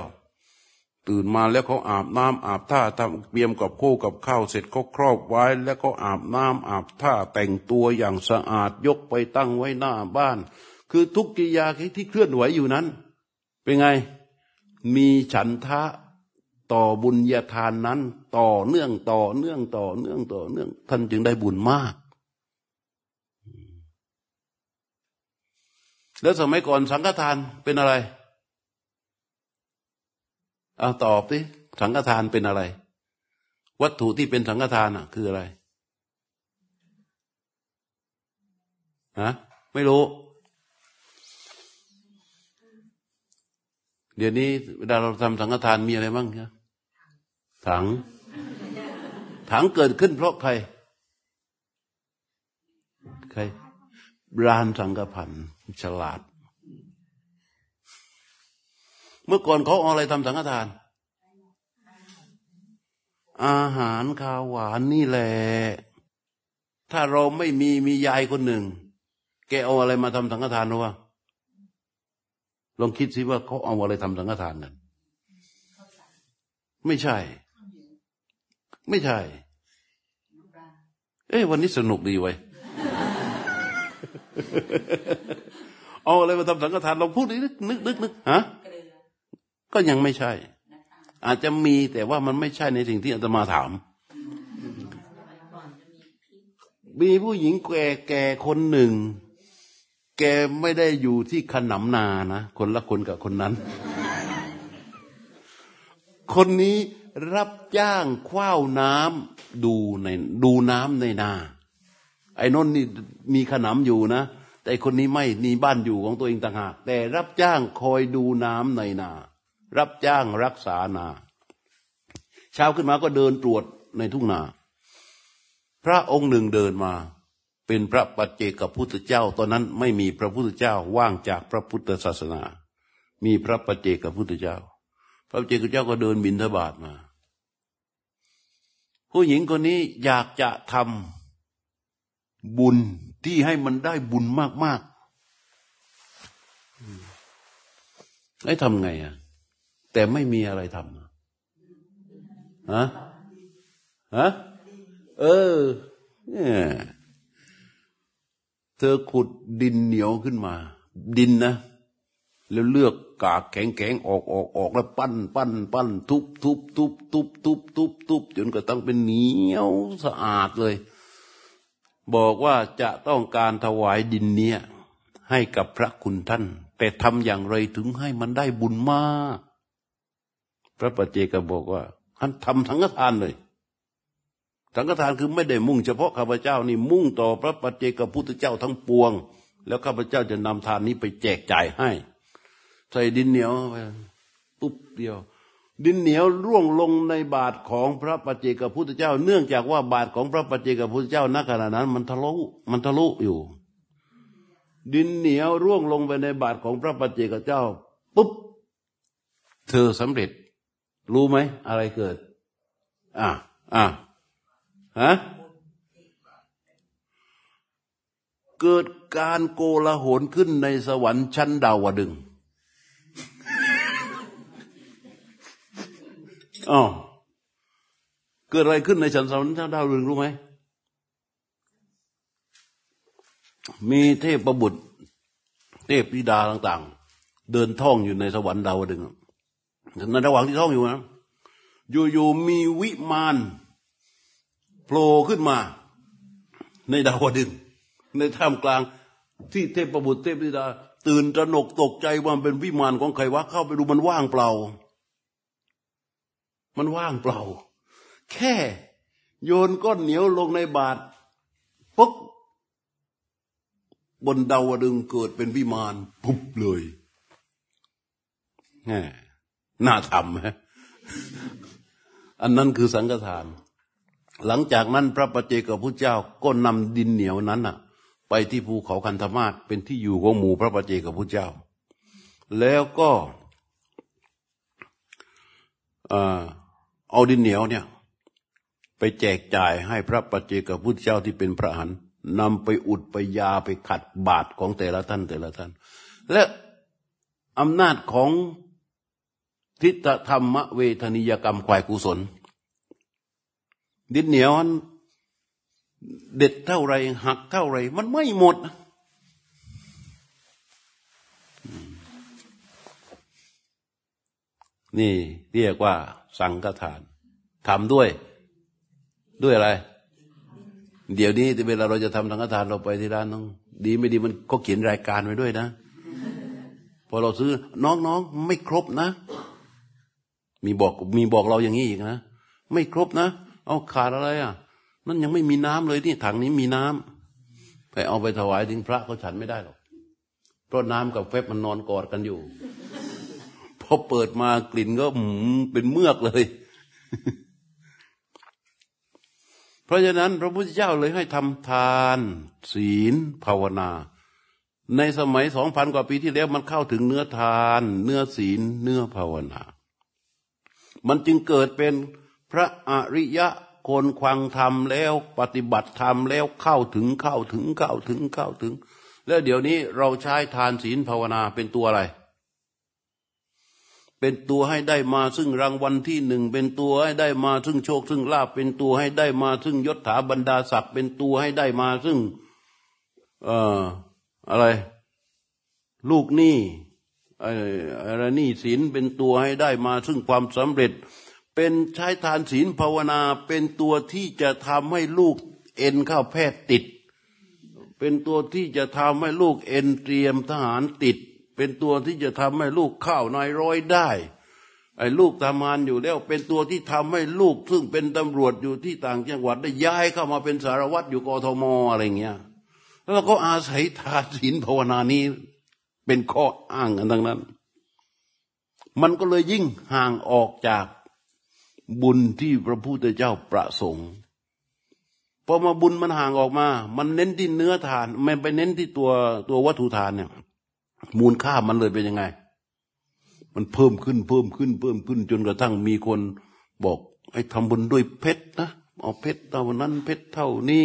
ตื่นมาแล้วเขาอาบน้ำอาบท่าทำเตรียมกับโคกับข้าวเสร็จเขาครอบไว้ แล้วก็อาบน้ำอาบท่าแต่งตัวอย่างสะอาดยกไปตั้งไว้หน้าบ้าน คือทุกกิยาที่เคลื่อนไหวอยู่นั้น เป็นไง มีฉันทะต่อบุญญาทานนั้น ต่อเนื่องต่อเนื่องต่อเนื่องต่อเนื่อง ท่านจึงได้บุญมาก แล้วสมัยก่อนสังฆทานเป็นอะไร เอาตอบสิสังฆทานเป็นอะไร วัตถุที่เป็นสังฆทานอะ คืออะไรฮะไม่รู้ เดี๋ยวนี้เวลาเราทำสังฆทานมีอะไรบ้างครับถัง ถังเกิดขึ้นเพราะใคร ใครร้านสังกพันฉลาด เมื่อก่อนเขาเอาอะไรทำสังฆทาน อาหารข้าวหวานนี่แหละถ้าเราไม่มีมียายคนหนึ่ง แกเอาอะไรมาทำสังฆทานหรือวะลองคิดสิว่าเขาเอาอะไรทำสังฆทานนั่นไม่ใช่ ไม่ใช่ เอ้วันนี้สนุกดีไว้เอาอะไรมาทำสังฆทานลองพูดดินึกนึกนึกนึกฮะ ก็ยังไม่ใช่ อาจจะมีแต่ว่ามันไม่ใช่ในสิ่งที่อาตมาถาม มีผู้หญิงแก่แก่คนหนึ่ง แกไม่ได้อยู่ที่ขนำนานะ คนละคนกับคนนั้น คนนี้รับจ้างคว้าวน้ำดูในดูน้ำในนา ไอ้นนนี่มีขนำอยู่นะแต่คนนี้ไม่มีบ้านอยู่ของตัวเองต่างหาก แต่รับจ้างคอยดูน้ำในนา รับจ้างรักษานา เช้าขึ้นมาก็เดินตรวจในทุ่งนา พระองค์หนึ่งเดินมา เป็นพระปัจเจกพุทธเจ้า ตอนนั้นไม่มีพระพุทธเจ้าว่างจากพระพุทธศาสนา มีพระปัจเจกพุทธเจ้า พระปัจเจกเจ้าก็เดินบินทบาทมา ผู้หญิงคนนี้อยากจะทำบุญที่ให้มันได้บุญมากๆไอ้ทำไงอะ แต่ไม่มีอะไรทำฮะฮะเออเนี่ยเธอขุดดินเหนียวขึ้นมา ดินนะ แล้วเลือกกากแข็งแข็งออกออกออกแล้วปั้นปั้นปั้นทุบทุบทุบทุบทุบทุบทุบจนกระทั่งเป็นเหนียวสะอาดเลย บอกว่าจะต้องการถวายดินเนี้ยให้กับพระคุณท่าน แต่ทำอย่างไรถึงให้มันได้บุญมาก ระปัจเจกบอกว่าท่านทำสังฆทานเลย สังฆทานคือไม่ได้มุ่งเฉพาะข้าพเจ้านี่มุ่งต่อพระปัจเจกพุทธเจ้าทั้งปวง แล้วข้าพเจ้าจะนำทานนี้ไปแจกจ่ายให้ ใส่ดินเหนียวไปปุ๊บเดียว ดินเหนียวร่วงลงในบาทของพระปัจเจกพุทธเจ้า เนื่องจากว่าบาทของพระปัจเจกพุทธเจ้าณขณะนั้น มันทะลุมันทะลุอยู่ ดินเหนียวร่วงลงไปในบาทของพระปัจเจกเจ้าปุ๊บเธอสำเร็จ รู้ไหม อะไรเกิด อะอะฮะเกิดการโกลาหลขึ้นในสวรรค์ชั้นดาวดึงอ๋อเกิดอะไรขึ้นในชั้นสวรรค์ชั้นดาวดึงรู้ไหม มีเทพประบุตร เทพธิดาต่าง ๆ เดินท่องอยู่ในสวรรค์ดาวดึง ในระหว่างที่ท่องอยู่นะอยู่ๆมีวิมานโผล่ขึ้นมา ในดาวดึงในท่ามกลางที่เทพบุตรเทพธิดา ตื่นตระหนกตกใจว่าเป็นวิมานของใครวะเข้าไปดูมันว่างเปล่า มันว่างเปล่า แค่โยนก้อนเหนียวลงในบาตรปุ๊บบนดาวดึงเกิดเป็นวิมาน ปุ๊บเลยแหม น่าทำฮะอันนั้นคือสังฆทาน หลังจากนั้นพระปเจกับพระเจ้าก็นำดินเหนียวนั้นน่ะไปที่ภูเขาคันธมาศเป็นที่อยู่ของหมู่พระปเจกับพระเจ้า แล้วก็เอาดินเหนียวเนี่ย ไปแจกจ่ายให้พระปเจกับพุทธเจ้าที่เป็นพระหันนำไปอุดไปยาไปขัดบาทของแต่ละท่านแต่ละท่าน และอำนาจของ ทิฏฐธรรมเวทนิยกรรมควายกุศล ดินเหนียวเด็ดเท่าไรหักเท่าไร มันไม่หมด นี่เรียกว่าสังฆทานทำด้วย ด้วยอะไร เดี๋ยวนี้เวลาเราจะทำสังฆทานเราไปที่ร้านต้องดีไม่ดีมันเขาเขียนรายการไว้ด้วยนะ พอเราซื้อน้องๆไม่ครบนะ มีบอกมีบอกเราอย่างนี้อีกนะไม่ครบนะ เอาขาดอะไรอะ นั่นยังไม่มีน้ำเลยนี่ถังนี้มีน้ำไปเอาไปถวายถึงพระเขาฉันไม่ได้หรอกเพราะน้ำกับเฟบมันนอนกอดกันอยู่พอเปิดมากลิ่นก็เป็นเมือกเลย เพราะฉะนั้น พระพุทธเจ้าเลยให้ทำทาน ศีลภาวนา ในสมัยสองพันกว่าปีที่แล้วมันเข้าถึงเนื้อทาน เนื้อศีล เนื้อภาวนา มันจึงเกิดเป็นพระอริยะคนควังธรรมแล้วปฏิบัติธรรมแล้วเข้าถึงเข้าถึงเข้าถึงเข้าถึง แล้วเดี๋ยวนี้เราใช้ทานศีลภาวนาเป็นตัวอะไร เป็นตัวให้ได้มาซึ่งรางวัลที่หนึ่งเป็นตัวให้ได้มาซึ่งโชคซึ่งลาภเป็นตัวให้ได้มาซึ่งยศถาบรรดาศักดิ์เป็นตัวให้ได้มาซึ่ง เอ่ออะไร ลูกหนี้ อะไรนี่ศีลเป็นตัวให้ได้มาซึ่งความสำเร็จ เป็นใช้ทานศีลภาวนาเป็นตัวที่จะทำให้ลูกเอ็นเข้าแพทย์ติด เป็นตัวที่จะทำให้ลูกเอ็นเตรียมทหารติด เป็นตัวที่จะทำให้ลูกเข้านายร้อยได้ไอ้ลูกทำงานอยู่แล้ว เป็นตัวที่ทำให้ลูก ซึ่งเป็นตำรวจอยู่ที่ต่างจังหวัดได้ย้ายเข้ามาเป็นสารวัตรอยู่กทมอะไรเงี้ยแล้วก็อาศัยทานศีลภาวนานี้ เป็นข้ออ้างกันทั้งนั้น มันก็เลยยิ่งห่างออกจากบุญที่พระพุทธเจ้าประสงค์พอมาบุญมันห่างออกมา มันเน้นที่เนื้อทานไม่ไปเน้นที่ตัวตัววัตถุทานเนี่ย มูลค่ามันเลยเป็นยังไง มันเพิ่มขึ้นเพิ่มขึ้น เพิ่มขึ้นจนกระทั่งมีคนบอกไอ้ทำบุญด้วยเพชรนะเอาเพชรเท่านั้นเพชรเท่านี้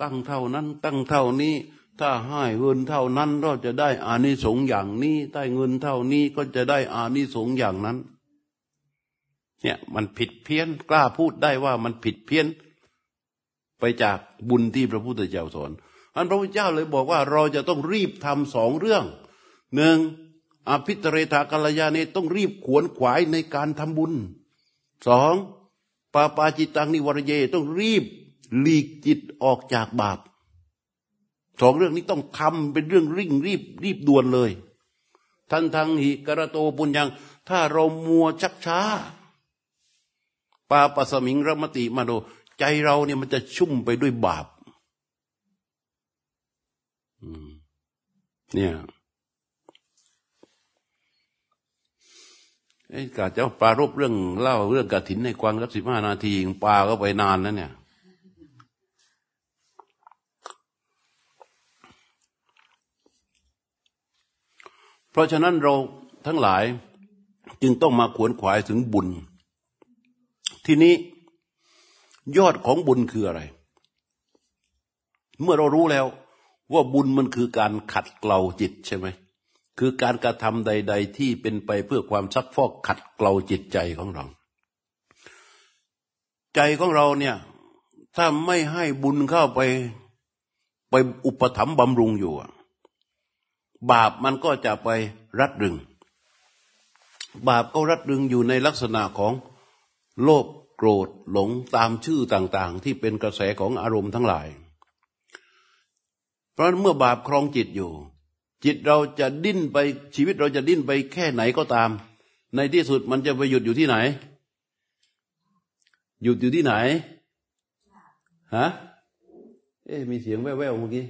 ตั้งเท่านั้น ตั้งเท่านี้ ถ้าให้เงินเท่านั้นก็จะได้อานิสงส์อย่างนี้ได้เงินเท่านี้ก็จะได้อานิสงส์อย่างนั้น เนี่ยมันผิดเพี้ยนกล้าพูดได้ว่ามันผิดเพี้ยน ไปจากบุญที่พระพุทธเจ้าสอนอันพระพุทธเจ้าเลยบอกว่าเราจะต้องรีบทำสองเรื่องหนึ่งอภิตเรธากัลยาเนต้องรีบขวนขวายในการทำบุญสองปาปาจิตังนิวรเยต้องรีบหลีกจิตออกจากบาป สองเรื่องนี้ต้องทำเป็นเรื่องริ่งรีบรีบด่วนเลยทันทังหิกระโตปุญญัง ถ้าเรามัวชักช้าปาปสมิงรมติมาโด ใจเราเนี่ยมันจะชุ่มไปด้วยบาปเนี่ยไอ้กาเจ้าปลารบเรื่องเล่าเรื่องกระถินในกวางรักสิบห้านาทีปลาก็ไปนานแล้วเนี่ย เพราะฉะนั้นเราทั้งหลายจึงต้องมาขวนขวายถึงบุญ ทีนี้ยอดของบุญคืออะไร เมื่อเรารู้แล้วว่าบุญมันคือการขัดเกลาจิตใช่ไหม คือการกระทำใด ๆ ที่เป็นไปเพื่อความซักฟอกขัดเกลาจิตใจของเรา ใจของเราเนี่ย ถ้าไม่ให้บุญเข้าไปไปอุปถัมภ์บำรุงอยู่ บาปมันก็จะไปรัดรึง บาปก็รัดรึงอยู่ในลักษณะของโลภโกรธหลงตามชื่อต่างๆ ที่เป็นกระแสของอารมณ์ทั้งหลาย เพราะเมื่อบาปครองจิตอยู่ จิตเราจะดิ้นไปชีวิตเราจะดิ้นไปแค่ไหนก็ตาม ในที่สุดมันจะไปหยุดอยู่ที่ไหน หยุดอยู่ที่ไหนฮะเอ๊มีเสียงแว่วๆเมื่อกี้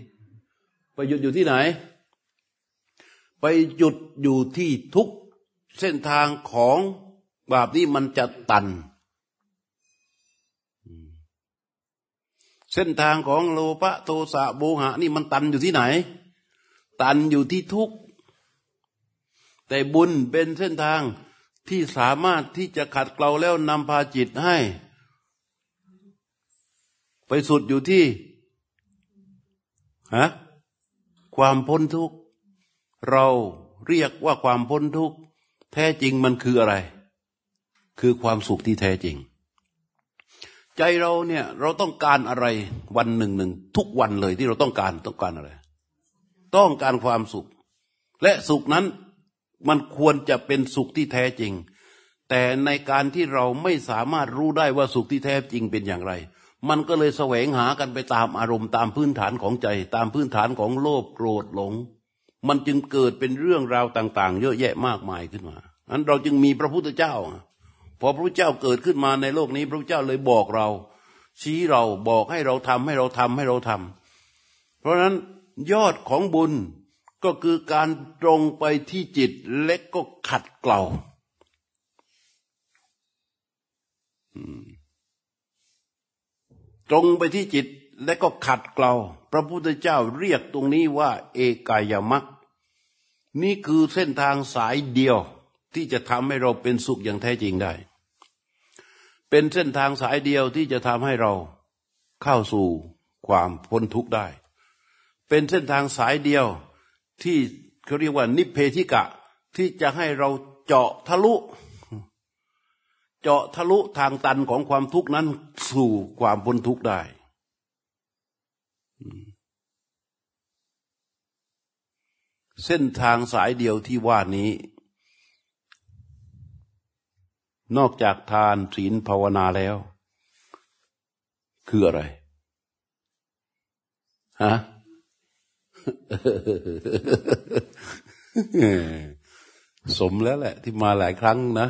ไปหยุดอยู่ที่ไหน ไปหยุดอยู่ที่ทุกเส้นทางของบาปนี้มันจะตัน เส้นทางของโลภะโทสะโมหะนี่มันตันอยู่ที่ไหน ตันอยู่ที่ทุกแต่บุญเป็นเส้นทางที่สามารถที่จะขัดเกลาแล้วนำพาจิตให้ ไปสุดอยู่ที่ฮะความพ้นทุกข์ เราเรียกว่าความพ้นทุกข์แท้จริงมันคืออะไร คือความสุขที่แท้จริง ใจเราเนี่ยเราต้องการอะไรวันหนึ่งหนึ่งทุกวันเลยที่เราต้องการต้องการอะไร ต้องการความสุข และสุขนั้นมันควรจะเป็นสุขที่แท้จริง แต่ในการที่เราไม่สามารถรู้ได้ว่าสุขที่แท้จริงเป็นอย่างไร มันก็เลยแสวงหากันไปตามอารมณ์ตามพื้นฐานของใจ ตามพื้นฐานของโลภโกรธหลง มันจึงเกิดเป็นเรื่องราวต่าง ๆ เยอะแยะมากมายขึ้นมาอันเราจึงมีพระพุทธเจ้า พอพระพุทธเจ้าเกิดขึ้นมาในโลกนี้ พระพุทธเจ้าเลยบอกเรา ชี้เราบอกให้เราทำให้เราทำให้เราทำเพราะฉะนั้นยอดของบุญก็คือการตรงไปที่จิตเล็กก็ขัดเกลาตรงไปที่จิต และก็ขัดเกลาพระพุทธเจ้าเรียกตรงนี้ว่า เอกายมักนี่คือเส้นทางสายเดียวที่จะทำให้เราเป็นสุขอย่างแท้จริงได้ เป็นเส้นทางสายเดียวที่จะทำให้เราเข้าสู่ความพ้นทุกข์ได้ เป็นเส้นทางสายเดียวที่เขาเรียกว่านิเพธิกะที่จะให้เราเจาะทะลุ เจาะทะลุทางตันของความทุกข์นั้นสู่ความพ้นทุกข์ได้ เส้นทางสายเดียวที่ว่านี้ นอกจากทานศีลภาวนาแล้ว คืออะไรฮะสมแล้วแหละ ที่มาหลายครั้งนะ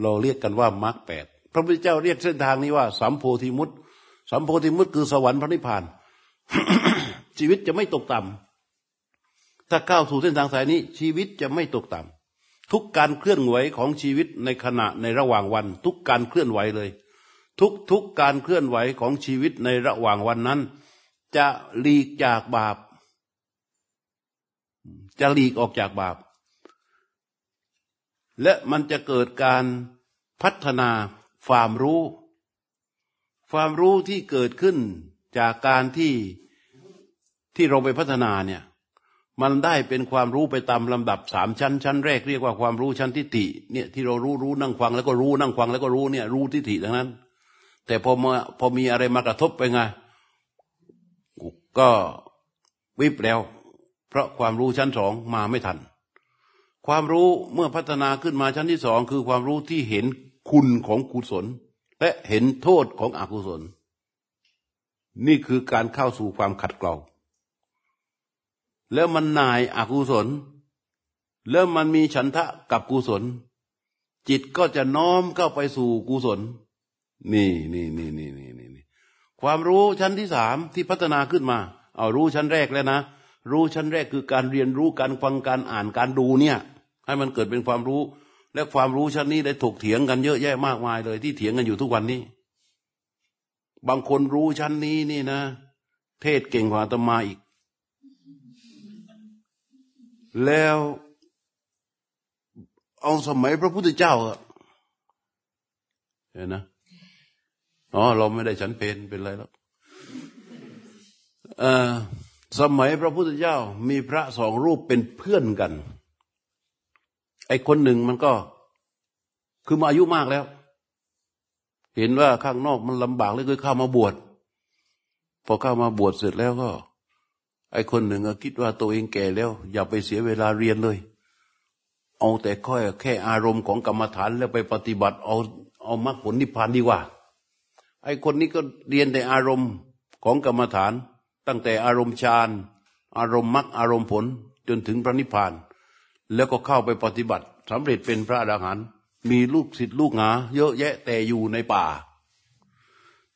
เราเรียกกันว่ามรรคแปด พระพุทธเจ้าเรียกเส้นทางนี้ว่า สัมโพธิมุต สัมโพธิมุตคือสวรรค์พระนิพพาน ชีวิตจะไม่ตกต่ำถ้าก้าวสู่เส้นทางสายนี้ ชีวิตจะไม่ตกต่ำทุกการเคลื่อนไหวของชีวิตในขณะในระหว่างวัน ทุกการเคลื่อนไหวเลย ทุกทุกการเคลื่อนไหวของชีวิตในระหว่างวันนั้น จะหลีกจากบาป จะหลีกออกจากบาป และมันจะเกิดการพัฒนาความรู้ ความรู้ที่เกิดขึ้นจากการที่ที่เราไปพัฒนาเนี่ย มันได้เป็นความรู้ไปตามลำดับสามชั้น ชั้นแรกเรียกว่าความรู้ชั้นทิฏฐิเนี่ยที่เรารู้รู้นั่งฟังแล้วก็รู้นั่งฟังแล้วก็รู้เนี่ยรู้ทิฏฐิทั้งนั้น แต่พอมาพอมีอะไรมากระทบไปไงก็วิบแล้ว เพราะความรู้ชั้นสองมาไม่ทัน ความรู้เมื่อพัฒนาขึ้นมาชั้นที่สองคือความรู้ที่เห็นคุณของกุศล และเห็นโทษของอกุศล นี่คือการเข้าสู่ความขัดเกลาแล้วมันนายอกุศล แล้วมันมีฉันทะกับกุศล จิตก็จะน้อมเข้าไปสู่กุศล นี่นี่นี่นี่นี่นี่ความรู้ชั้นที่สามที่พัฒนาขึ้นมา เอารู้ชั้นแรกแล้วนะ รู้ชั้นแรกคือการเรียนรู้การฟังการอ่านการดูเนี่ย ให้มันเกิดเป็นความรู้ และความรู้ชั้นนี้ได้ถกเถียงกันเยอะแยะมากมายเลย ที่เถียงกันอยู่ทุกวันนี้ บางคนรู้ชั้นนี้นี่นะ เทศเก่งกว่าตมาอีก แล้วเอาสมัยพระพุทธเจ้าอะเห็นนะอ๋อเราไม่ได้ฉันเพนเป็นไรแล้วสมัยพระพุทธเจ้ามีพระสองรูปเป็นเพื่อนกัน ไอ้คนหนึ่งมันก็ คือมาอายุมากแล้ว เห็นว่าข้างนอกมันลำบากเลยก็เข้ามาบวชพอเข้ามาบวชเสร็จแล้วก็ ไอ้คนหนึ่งก็คิดว่าตัวเองแก่แล้ว อย่าไปเสียเวลาเรียนเลย เอาแต่ค่อยแค่อารมณ์ของกรรมฐานแล้วไปปฏิบัติ เอาเอามรรคผลนิพพานดีกว่า ไอ้คนนี้ก็เรียนแต่อารมณ์ของกรรมฐาน ตั้งแต่อารมณ์ฌานอารมณ์มรรคอารมณ์ผลจนถึงพระนิพพาน แล้วก็เข้าไปปฏิบัติสำเร็จเป็นพระอรหันต์มีลูกศิษย์ลูกหา เยอะแยะแต่อยู่ในป่า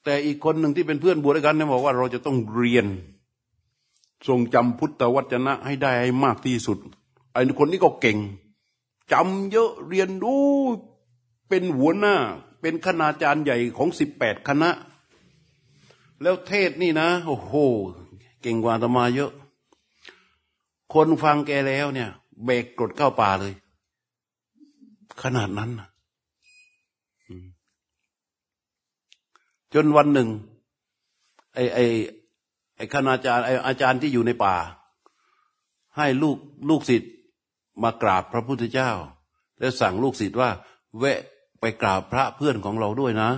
แต่อีกคนหนึ่งที่เป็นเพื่อนบวชด้วยกันเนี่ยบอกว่าเราจะต้องเรียน ทรงจำพุทธวจนะให้ได้ให้มากที่สุดไอ้คนนี้ก็เก่งจำเยอะเรียนดูเป็นหัวหน้า เป็นคณาจารย์ใหญ่ของสิบแปดคณะ แล้วเทศนี่นะ โอ้โห เก่งกว่าตมาเยอะ คนฟังแกแล้วเนี่ย เบรกกดเข้าป่าเลย ขนาดนั้นนะจนวันหนึ่ง ไอ้ไอ้ไอ้คณาจารย์ไอ้อาจารย์ที่อยู่ในป่า ให้ลูกลูกศิษย์มากราบพระพุทธเจ้า แล้วสั่งลูกศิษย์ว่า แวะไปกราบพระเพื่อนของเราด้วยนะ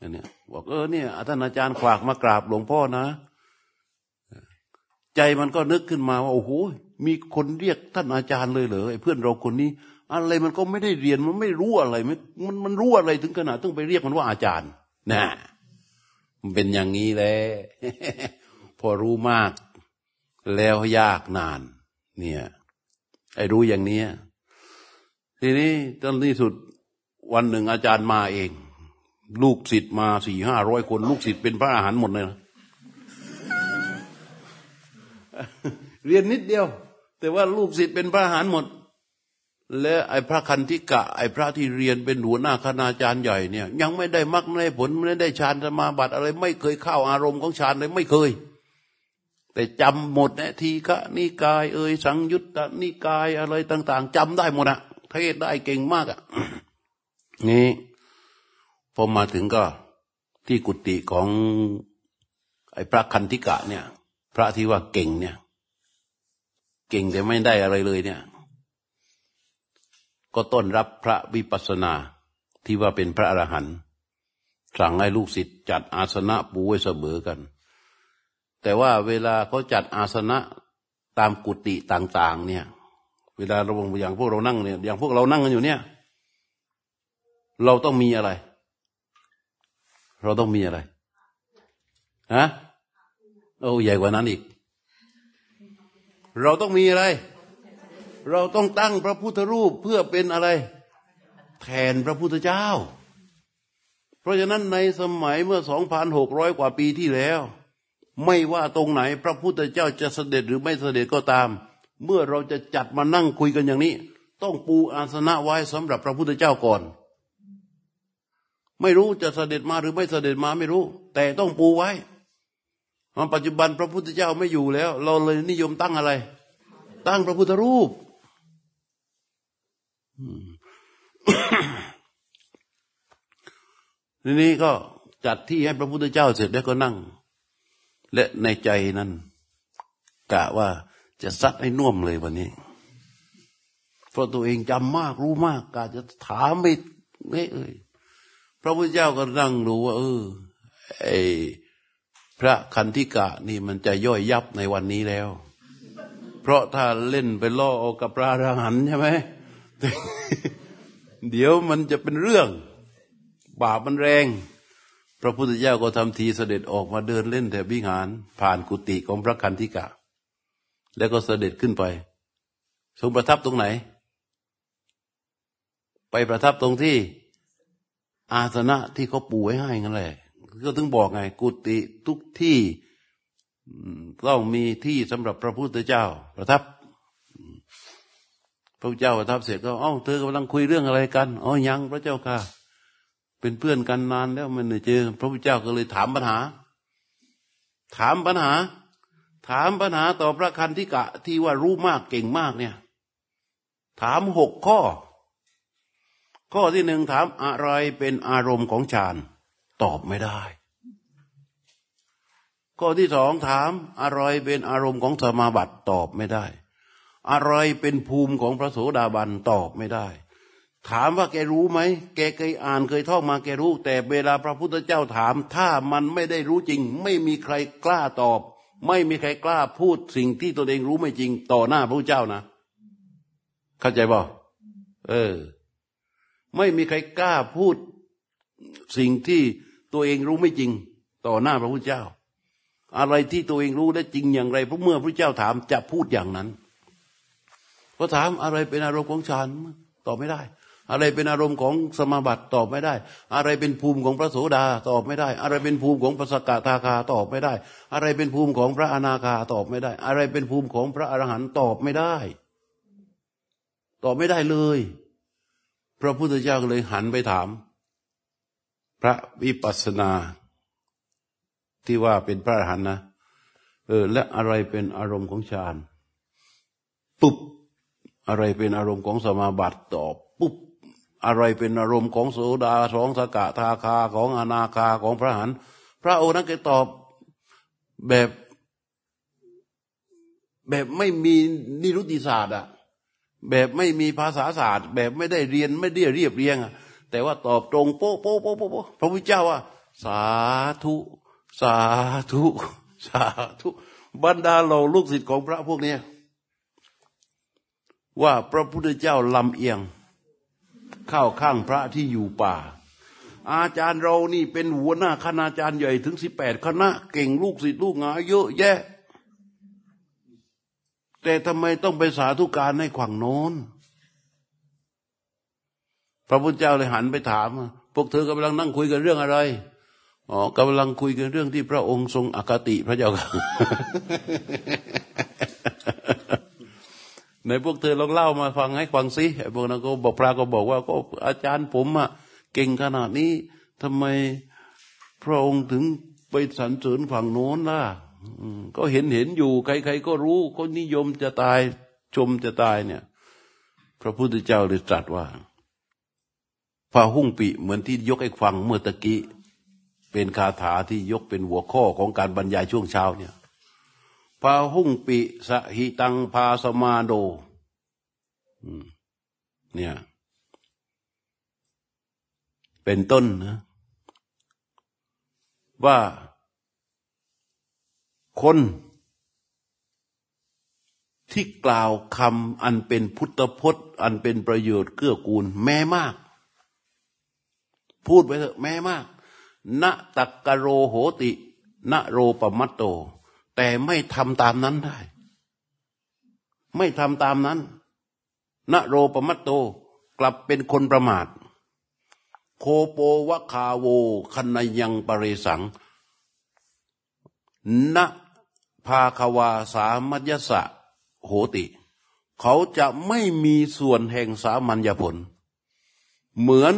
อันนี้บอกเออเนี่ยท่านอาจารย์ขวากมากราบหลวงพ่อนะ ใจมันก็นึกขึ้นมาว่า โอ้โห มีคนเรียกท่านอาจารย์เลยเหรอไอ้เพื่อนเราคนนี้ อะไรมันก็ไม่ได้เรียนมันไม่รู้อะไรมันมันรู้อะไรถึงขนาดต้องไปเรียกมันว่าอาจารย์นะมันเป็นอย่างนี้แหละพอรู้มาก แล้วยากนาน เนี่ย ไอ้รู้อย่างนี้ทีนี้ตอนที่สุดวันหนึ่งอาจารย์มาเอง ลูกศิษย์มาสี่ห้าร้อยคน ลูกศิษย์เป็นพระอาหารหมดเลยนะเรียนนิดเดียว แต่ว่าลูกศิษย์เป็นพระหารหมด และไอ้พระคันธิกะ ไอ้พระที่เรียนเป็นหัวหน้าคณาจารย์ใหญ่เนี่ย ยังไม่ได้มรรคไม่ได้ผลไม่ได้ฌานสมาบัติอะไร ไม่เคยเข้าอารมณ์ของฌานเลยไม่เคย แต่จำหมดนะทีฆะนิกาย เอ่ยสังยุตตนิกายอะไรต่าง ๆจำได้หมดอะเทศได้เก่งมากอะนี่พอมาถึงก็ที่กุฏิของ ไอ้พระคันธิกะเนี่ย พระที่ว่าเก่งเนี่ย เก่งแต่ไม่ได้อะไรเลยเนี่ย ก็ต้นรับพระวิปัสสนาที่ว่าเป็นพระอรหันต์สั่งให้ลูกศิษย์จัดอาสนะปูไว้เสมอกัน แต่ว่าเวลาเขาจัดอาสนะตามกุฏิต่าง ๆ เนี่ย เวลาเราอย่างพวกเรานั่งเนี่ย อย่างพวกเรานั่งกันอยู่เนี่ย เราต้องมีอะไร เราต้องมีอะไรฮะโอ้ใหญ่กว่านั้นอีก เราต้องมีอะไร เราต้องตั้งพระพุทธรูปเพื่อเป็นอะไร แทนพระพุทธเจ้า เพราะฉะนั้นในสมัยเมื่อสองพันหกร้อยกว่าปีที่แล้ว ไม่ว่าตรงไหนพระพุทธเจ้าจะเสด็จหรือไม่เสด็จก็ตาม เมื่อเราจะจัดมานั่งคุยกันอย่างนี้ ต้องปูอาสนะไว้สำหรับพระพุทธเจ้าก่อน ไม่รู้จะเสด็จมาหรือไม่เสด็จมาไม่รู้ แต่ต้องปูไว้ ปัจจุบันพระพุทธเจ้าไม่อยู่แล้ว เราเลยนิยมตั้งอะไร ตั้งพระพุทธรูปทีนี้ก็จัดที่ให้พระพุทธเจ้าเสร็จแล้วก็นั่ง และในใจนั้นกะว่าจะซัดให้น่วมเลยวันนี้ เพราะตัวเองจำมากรู้มากกะจะถามไปเอ้ยพระพุทธเจ้าก็นั่งดูว่า เออไอ พระคันธิกะนี่มันจะย่อยยับในวันนี้แล้ว เพราะถ้าเล่นไปล่อออกกับพระอรหันใช่ไหมเดี๋ยวมันจะเป็นเรื่อง บาปมันแรง พระพุทธเจ้าก็ทำทีเสด็จออกมาเดินเล่นแถววิหาร ผ่านกุฏิของพระคันธิกะ แล้วก็เสด็จขึ้นไปทรงประทับตรงไหน ไปประทับตรงที่ อาสนะที่เขาปูไว้ให้นั่นแหละ ก็ถึงบอกไง กุฏิทุกที่ต้องมีที่สำหรับพระพุทธเจ้า ประทับ พระเจ้าประทับเสร็จก็เอ้าเธอกำลังคุยเรื่องอะไรกันอ๋อยังพระเจ้าค่ะ เป็นเพื่อนกันนานแล้วมันเจอ พระพุทธเจ้าก็เลยถามปัญหา ถามปัญหา ถามปัญหาต่อพระคันธิกะที่ว่ารู้มากเก่งมากเนี่ย ถามหกข้อ ข้อที่หนึ่งถามอะไรเป็นอารมณ์ของฌาน ตอบไม่ได้ข้อที่สองถามอะไรเป็นอารมณ์ของสมาบัติตอบไม่ได้ อะไรเป็นภูมิของพระโสดาบันตอบไม่ได้ ถามว่าแกรู้ไหมแกเคยอ่านเคยท่องมาแกรู้ แต่เวลาพระพุทธเจ้าถาม ถ้ามันไม่ได้รู้จริง ไม่มีใครกล้าตอบ ไม่มีใครกล้าพูดสิ่งที่ตัวเองรู้ไม่จริง ต่อหน้าพระพุทธเจ้านะ เข้าใจบ่เออ ไม่มีใครกล้าพูด สิ่งที่ตัวเองรู้ไม่จริงต่อหน้าพระพุทธเจ้า อะไรที่ตัวเองรู้ได้จริงอย่างไรเพราะเมื่อพระเจ้าถามจะพูดอย่างนั้นพอถามอะไรเป็นอารมณ์ของฌานตอบไม่ได้ อะไรเป็นอารมณ์ของสมาบัติตอบไม่ได้ อะไรเป็นภูมิของพระโสดาตอบไม่ได้ อะไรเป็นภูมิของพระสกทาคาตอบไม่ได้ อะไรเป็นภูมิของพระอนาคาตอบไม่ได้ อะไรเป็นภูมิของพระอรหันต์ตอบไม่ได้ ตอบไม่ได้เลย พระพุทธเจ้าเลยหันไปถาม พระวิปัสสนาที่ว่าเป็นพระอรหันต์นะเออ และอะไรเป็นอารมณ์ของฌานปุ๊บอะไรเป็นอารมณ์ของสมาบัติตอบปุ๊บอะไรเป็นอารมณ์ของโสดาสองสกะทาคาของอนาคาของพระหันพระโอนั้นก็ตอบแบบ แบบไม่มีนิรุติศาสตร์อะแบบไม่มีภาษาศาสตร์ แบบไม่ได้เรียนไม่ได้เรียบเรียงอะ แต่ว่าตอบตรงโป๊ะโป๊ะโป๊ะโป๊ะพระพุทธเจ้าว่า สาธุ สาธุ สาธุ บรรดาเราลูกศิษย์ของพระพวกนี้ว่าพระพุทธเจ้าลำเอียง เข้าข้างพระที่อยู่ป่า อาจารย์เรานี่เป็นหัวหน้าคณาจารย์ใหญ่ถึงสิบแปดคณะ เก่งลูกศิษย์ลูกงาเยอะแยะ แต่ทำไมต้องไปสาธุการให้ขวางโน้น ระพุทธเจ้าเลยหันไปถาม พวกเธอกำลังนั่งคุยกันเรื่องอะไรอ๋อกำลังคุยกันเรื่องที่พระองค์ทรงอคติพระเจ้าค่ะในพวกเธอลองเล่ามาฟังให้ฟังสิพวกนั้นก็บอกพระก็บอกว่าก็อาจารย์ผมอะเก่งขนาดนี้ทำไมพระองค์ถึงไปสรรเสริญฝั่งโน้นล่ะก็เห็นเห็นอยู่ใครๆก็รู้ก็นิยมจะตายชมจะตายเนี่ย พระพุทธเจ้าเลยตรัสว่า พาหุ่งปีเหมือนที่ยกให้ฟังเมื่อตะกี้ เป็นคาถาที่ยกเป็นหัวข้อของการบรรยายช่วงเช้าเนี่ยพาหุ่งปีสหิตังพาสมาโดเนี่ย เป็นต้นนะ ว่าคนที่กล่าวคำอันเป็นพุทธพจน์ อันเป็นประโยชน์เกื้อกูลแม้มาก พูดไปเถอะแม้มากณตักกโรโหติณโรปมัตโต แต่ไม่ทำตามนั้นได้ ไม่ทำตามนั้นณโรปมัตโตกลับเป็นคนประมาท โคโปวะคาโวคันยังปริสังณภาควาสามัญสะโหติ เขาจะไม่มีส่วนแห่งสามัญญผล เหมือน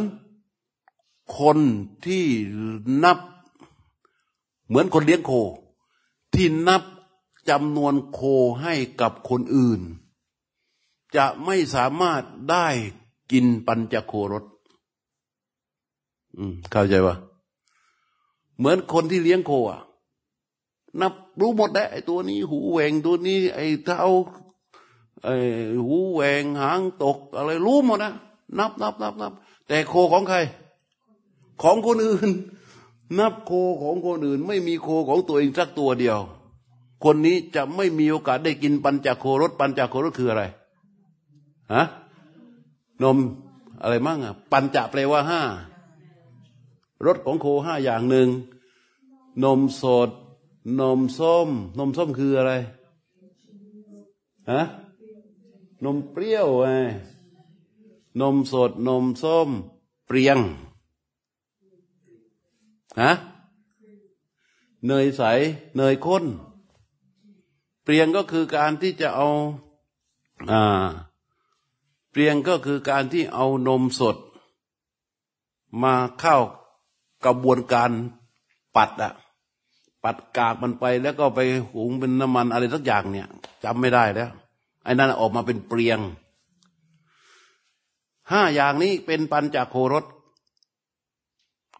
คนที่นับเหมือนคนเลี้ยงโค ที่นับจำนวนโคให้กับคนอื่น จะไม่สามารถได้กินปัญจโครสเข้าใจปะเหมือนคนที่เลี้ยงโคอะ นับรู้หมดแหล้ไอ้ตัวนี้ หูแหวงตัวนี้ ไอ้เท้าไอ้หูแหวงหางตก อะไรรู้หมดนะนับนับนับนับแต่โคของใคร ของคนอื่น นับโคของคนอื่น ไม่มีโคของตัวเองสักตัวเดียว คนนี้จะไม่มีโอกาสได้กินปัญจโครสปัญจโครสคืออะไรฮะนมอะไรมั่งอะปัญจแปลว่าห้ารสของโคห้าอย่างหนึ่งนมสด นมส้ม นมส้มคืออะไรฮะนมเปรี้ยวไงนมสด นมส้ม เปรียง ฮะเนยใสเนยข้น เปรียงก็คือการที่จะเอาอ่าเปรียงก็คือการที่เอานมสด มาเข้ากระบวนการปัดอะปัดกากมันไปแล้วก็ไปหุงเป็นน้ำมันอะไรสักอย่างเนี่ยจำไม่ได้แล้วไอ้นั่นออกมาเป็นเปรียงห้าอย่างนี้เป็นปัญจโครส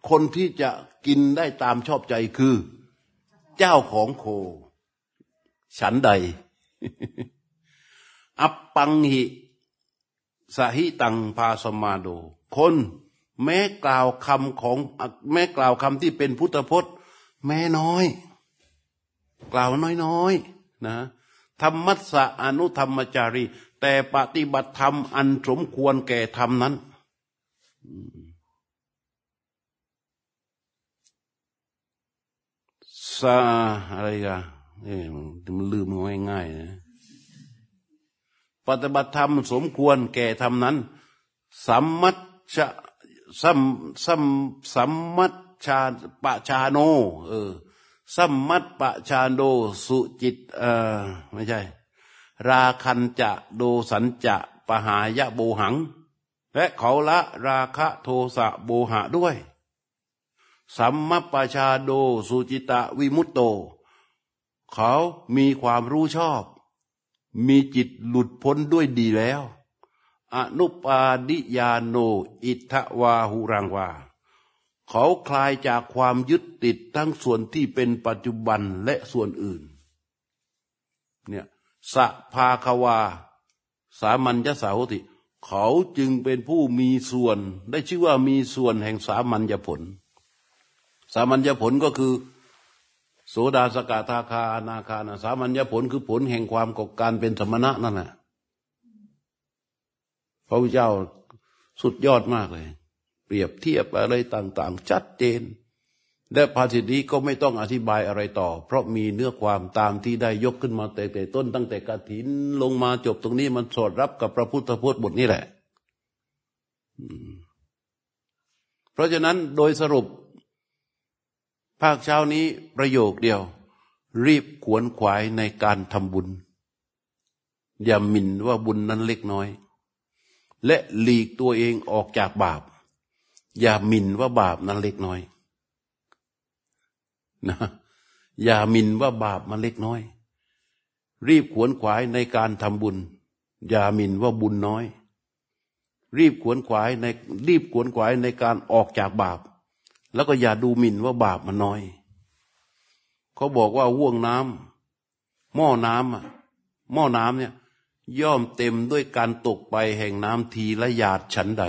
คนที่จะกินได้ตามชอบใจคือ เจ้าของโค ฉันใด อัปปังหิสหิตังพาสมาโด คนแม้กล่าวคำของแม้กล่าวคำที่เป็นพุทธพจน์ แม้น้อย กล่าวน้อยๆนะธรรมัสสะอนุธรรมจารี แต่ปฏิบัติธรรมอันสมควรแก่ธรรมนั้น ซาอะไรกันเอ้มันลืมง่ายๆนะปฏิบัติธรรมสมควรแก่ธรรมนั้นสัมมัชสัมสัมสัมมัชาปะชาโน เออสัมมัตปะชาโดสุจิต เออไม่ใช่ ราคันจะโดสันจะปหายะโบหัง และเขาละราคะโทสะโบหะด้วย สัมมัปปชาโดสุจิตะวิมุตโต เขามีความรู้ชอบ มีจิตหลุดพ้นด้วยดีแล้ว อนุปาดิยาโน อิทวาหุรังวา เขาคลายจากความยึดติดทั้งส่วนที่เป็นปัจจุบันและส่วนอื่น เนี่ยสะพาควา สามัญญสาหุติ เขาจึงเป็นผู้มีส่วน ได้ชื่อว่ามีส่วนแห่งสามัญญผล สามัญญผลก็คือ โสดาสกาทาคาอนาคานะสามัญญผลคือผลแห่งความกบการเป็นสมณะนั่นแหละพระพุทธเจ้าสุดยอดมากเลย เปรียบเทียบอะไรต่าง ๆ ชัดเจน และภาษิตนี้ก็ไม่ต้องอธิบายอะไรต่อ เพราะมีเนื้อความตามที่ได้ยกขึ้นมาแต่แต่ต้นตั้งแต่กฐินลงมาจบตรงนี้มันสอดรับกับพระพุทธพจน์บทนี้แหละ เพราะฉะนั้นโดยสรุป ภาคเช้านี้ประโยคเดียว รีบขวนขวายในการทำบุญ อย่าหมิ่นว่าบุญนั้นเล็กน้อย และหลีกตัวเองออกจากบาป อย่าหมิ่นว่าบาปนั้นเล็กน้อยนะอย่าหมิ่นว่าบาปมันเล็กน้อย รีบขวนขวายในการทำบุญ อย่าหมิ่นว่าบุญน้อย รีบขวนขวายในรีบขวนขวายในการออกจากบาป แล้วก็อย่าดูหมิ่นว่าบาปมันน้อย เขาบอกว่าว่วงน้ำหม้อน้ำอะหม้อน้ำเนี่ย ย่อมเต็มด้วยการตกไปแห่งน้ำทีละหยาดฉันใด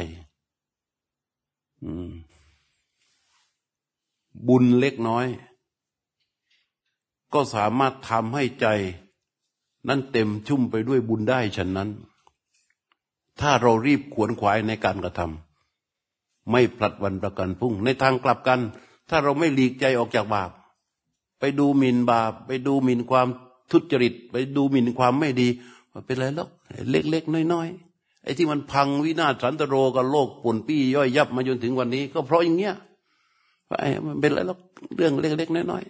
บุญเล็กน้อย ก็สามารถทำให้ใจ นั้นเต็มชุ่มไปด้วยบุญได้ฉันนั้น ถ้าเรารีบขวนขวายในการกระทำ ไม่ผลัดวันประกันพุ่ง ในทางกลับกัน ถ้าเราไม่หลีกใจออกจากบาป ไปดูหมิ่นบาป ไปดูหมิ่นความทุจริต ไปดูหมิ่นความไม่ดีมันเป็นไรหรอกเล็กๆน้อยๆไอ้ที่มันพังวินาศสันตโรกับโลกปุ่นปี้ย่อยยับมาจนถึงวันนี้ ก็เพราะอย่างเงี้ยไอ้มันเป็นไรหรอกเรื่องเล็กๆน้อย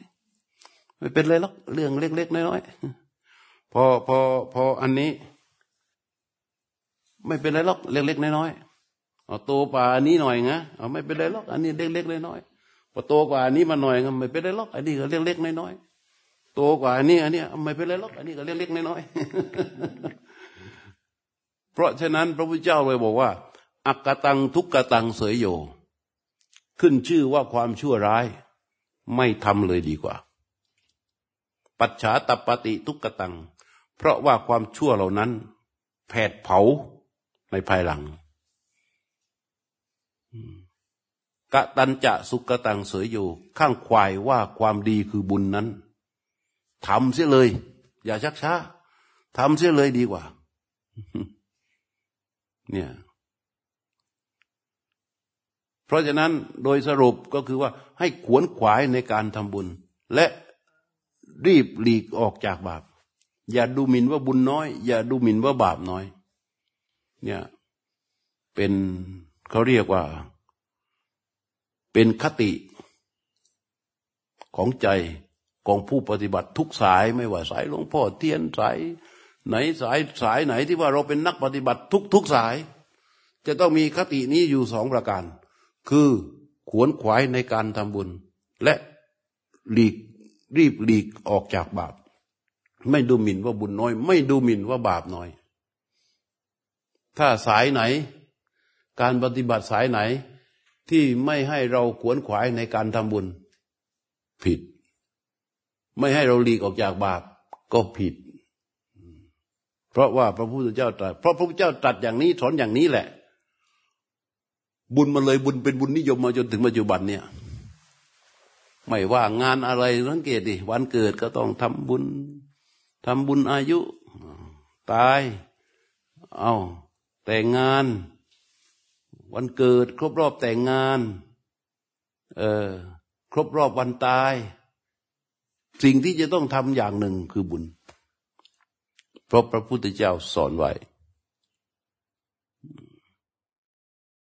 ๆไม่เป็นไรหรอกเรื่องเล็กๆน้อยๆพอพอพออันนี้ ไม่เป็นไรหรอกเล็กๆน้อยๆ เอาโตกว่าอันนี้หน่อยนะเอาไม่เป็นไรหรอกอันนี้เล็กๆน้อยๆพอโตกว่าอันนี้มาหน่อยไม่เป็นไรหรอกอันนี้ก็เล็กๆน้อยๆโตกว่าอันนี้อันนี้ไม่เป็นไรหรอกอันนี้ก็เล็กๆน้อยๆเพราะฉะนั้นพระพุทธเจ้าเลยบอกว่า อักตังทุกกตังเสยโย ขึ้นชื่อว่าความชั่วร้าย ไม่ทำเลยดีกว่า ปัจฉาตปฏิทุกกตัง เพราะว่าความชั่วเหล่านั้น แผดเผาในภายหลัง กะตันจะสุกตังเสยอยู่ ข้างควายว่าความดีคือบุญนั้นทำเสียเลย อย่าชักช้าทำเสียเลยดีกว่า เนี่ย เพราะฉะนั้นโดยสรุปก็คือว่า ให้ขวนขวายในการทำบุญ และรีบหลีกออกจากบาป อย่าดูหมิ่นว่าบุญน้อย อย่าดูหมิ่นว่าบาปน้อย เนี่ย เป็น เขาเรียกว่า เป็นคติของใจของผู้ปฏิบัติทุกสายไม่ว่าสายหลวงพ่อเทียนสายไหนสายสายไหนที่ว่าเราเป็นนักปฏิบัติทุกทุกสาย จะต้องมีคตินี้อยู่สองประการ คือขวนขวายในการทำบุญ และหลีกรีบหลีกออกจากบาป ไม่ดูหมิ่นว่าบุญน้อย ไม่ดูหมิ่นว่าบาปน้อย ถ้าสายไหน การปฏิบัติสายไหนที่ไม่ให้เราขวนขวายในการทำบุญ ผิด ไม่ให้เราหลีกออกจากบาปก็ผิด เพราะว่าพระพุทธเจ้าตรัสเพราะพระพุทธเจ้าตรัสอย่างนี้สอนอย่างนี้แหละ บุญมันเลยบุญเป็นบุญนิยมมาจนถึงปัจจุบันเนี่ยไม่ว่างานอะไรสังเกตดิวันเกิดก็ต้องทำบุญทำบุญอายุ ตาย เอาแต่งงาน วันเกิด ครบรอบแต่งงาน เออครบรอบวันตาย สิ่งที่จะต้องทำอย่างหนึ่งคือบุญ เพราะพระพุทธเจ้าสอนไว้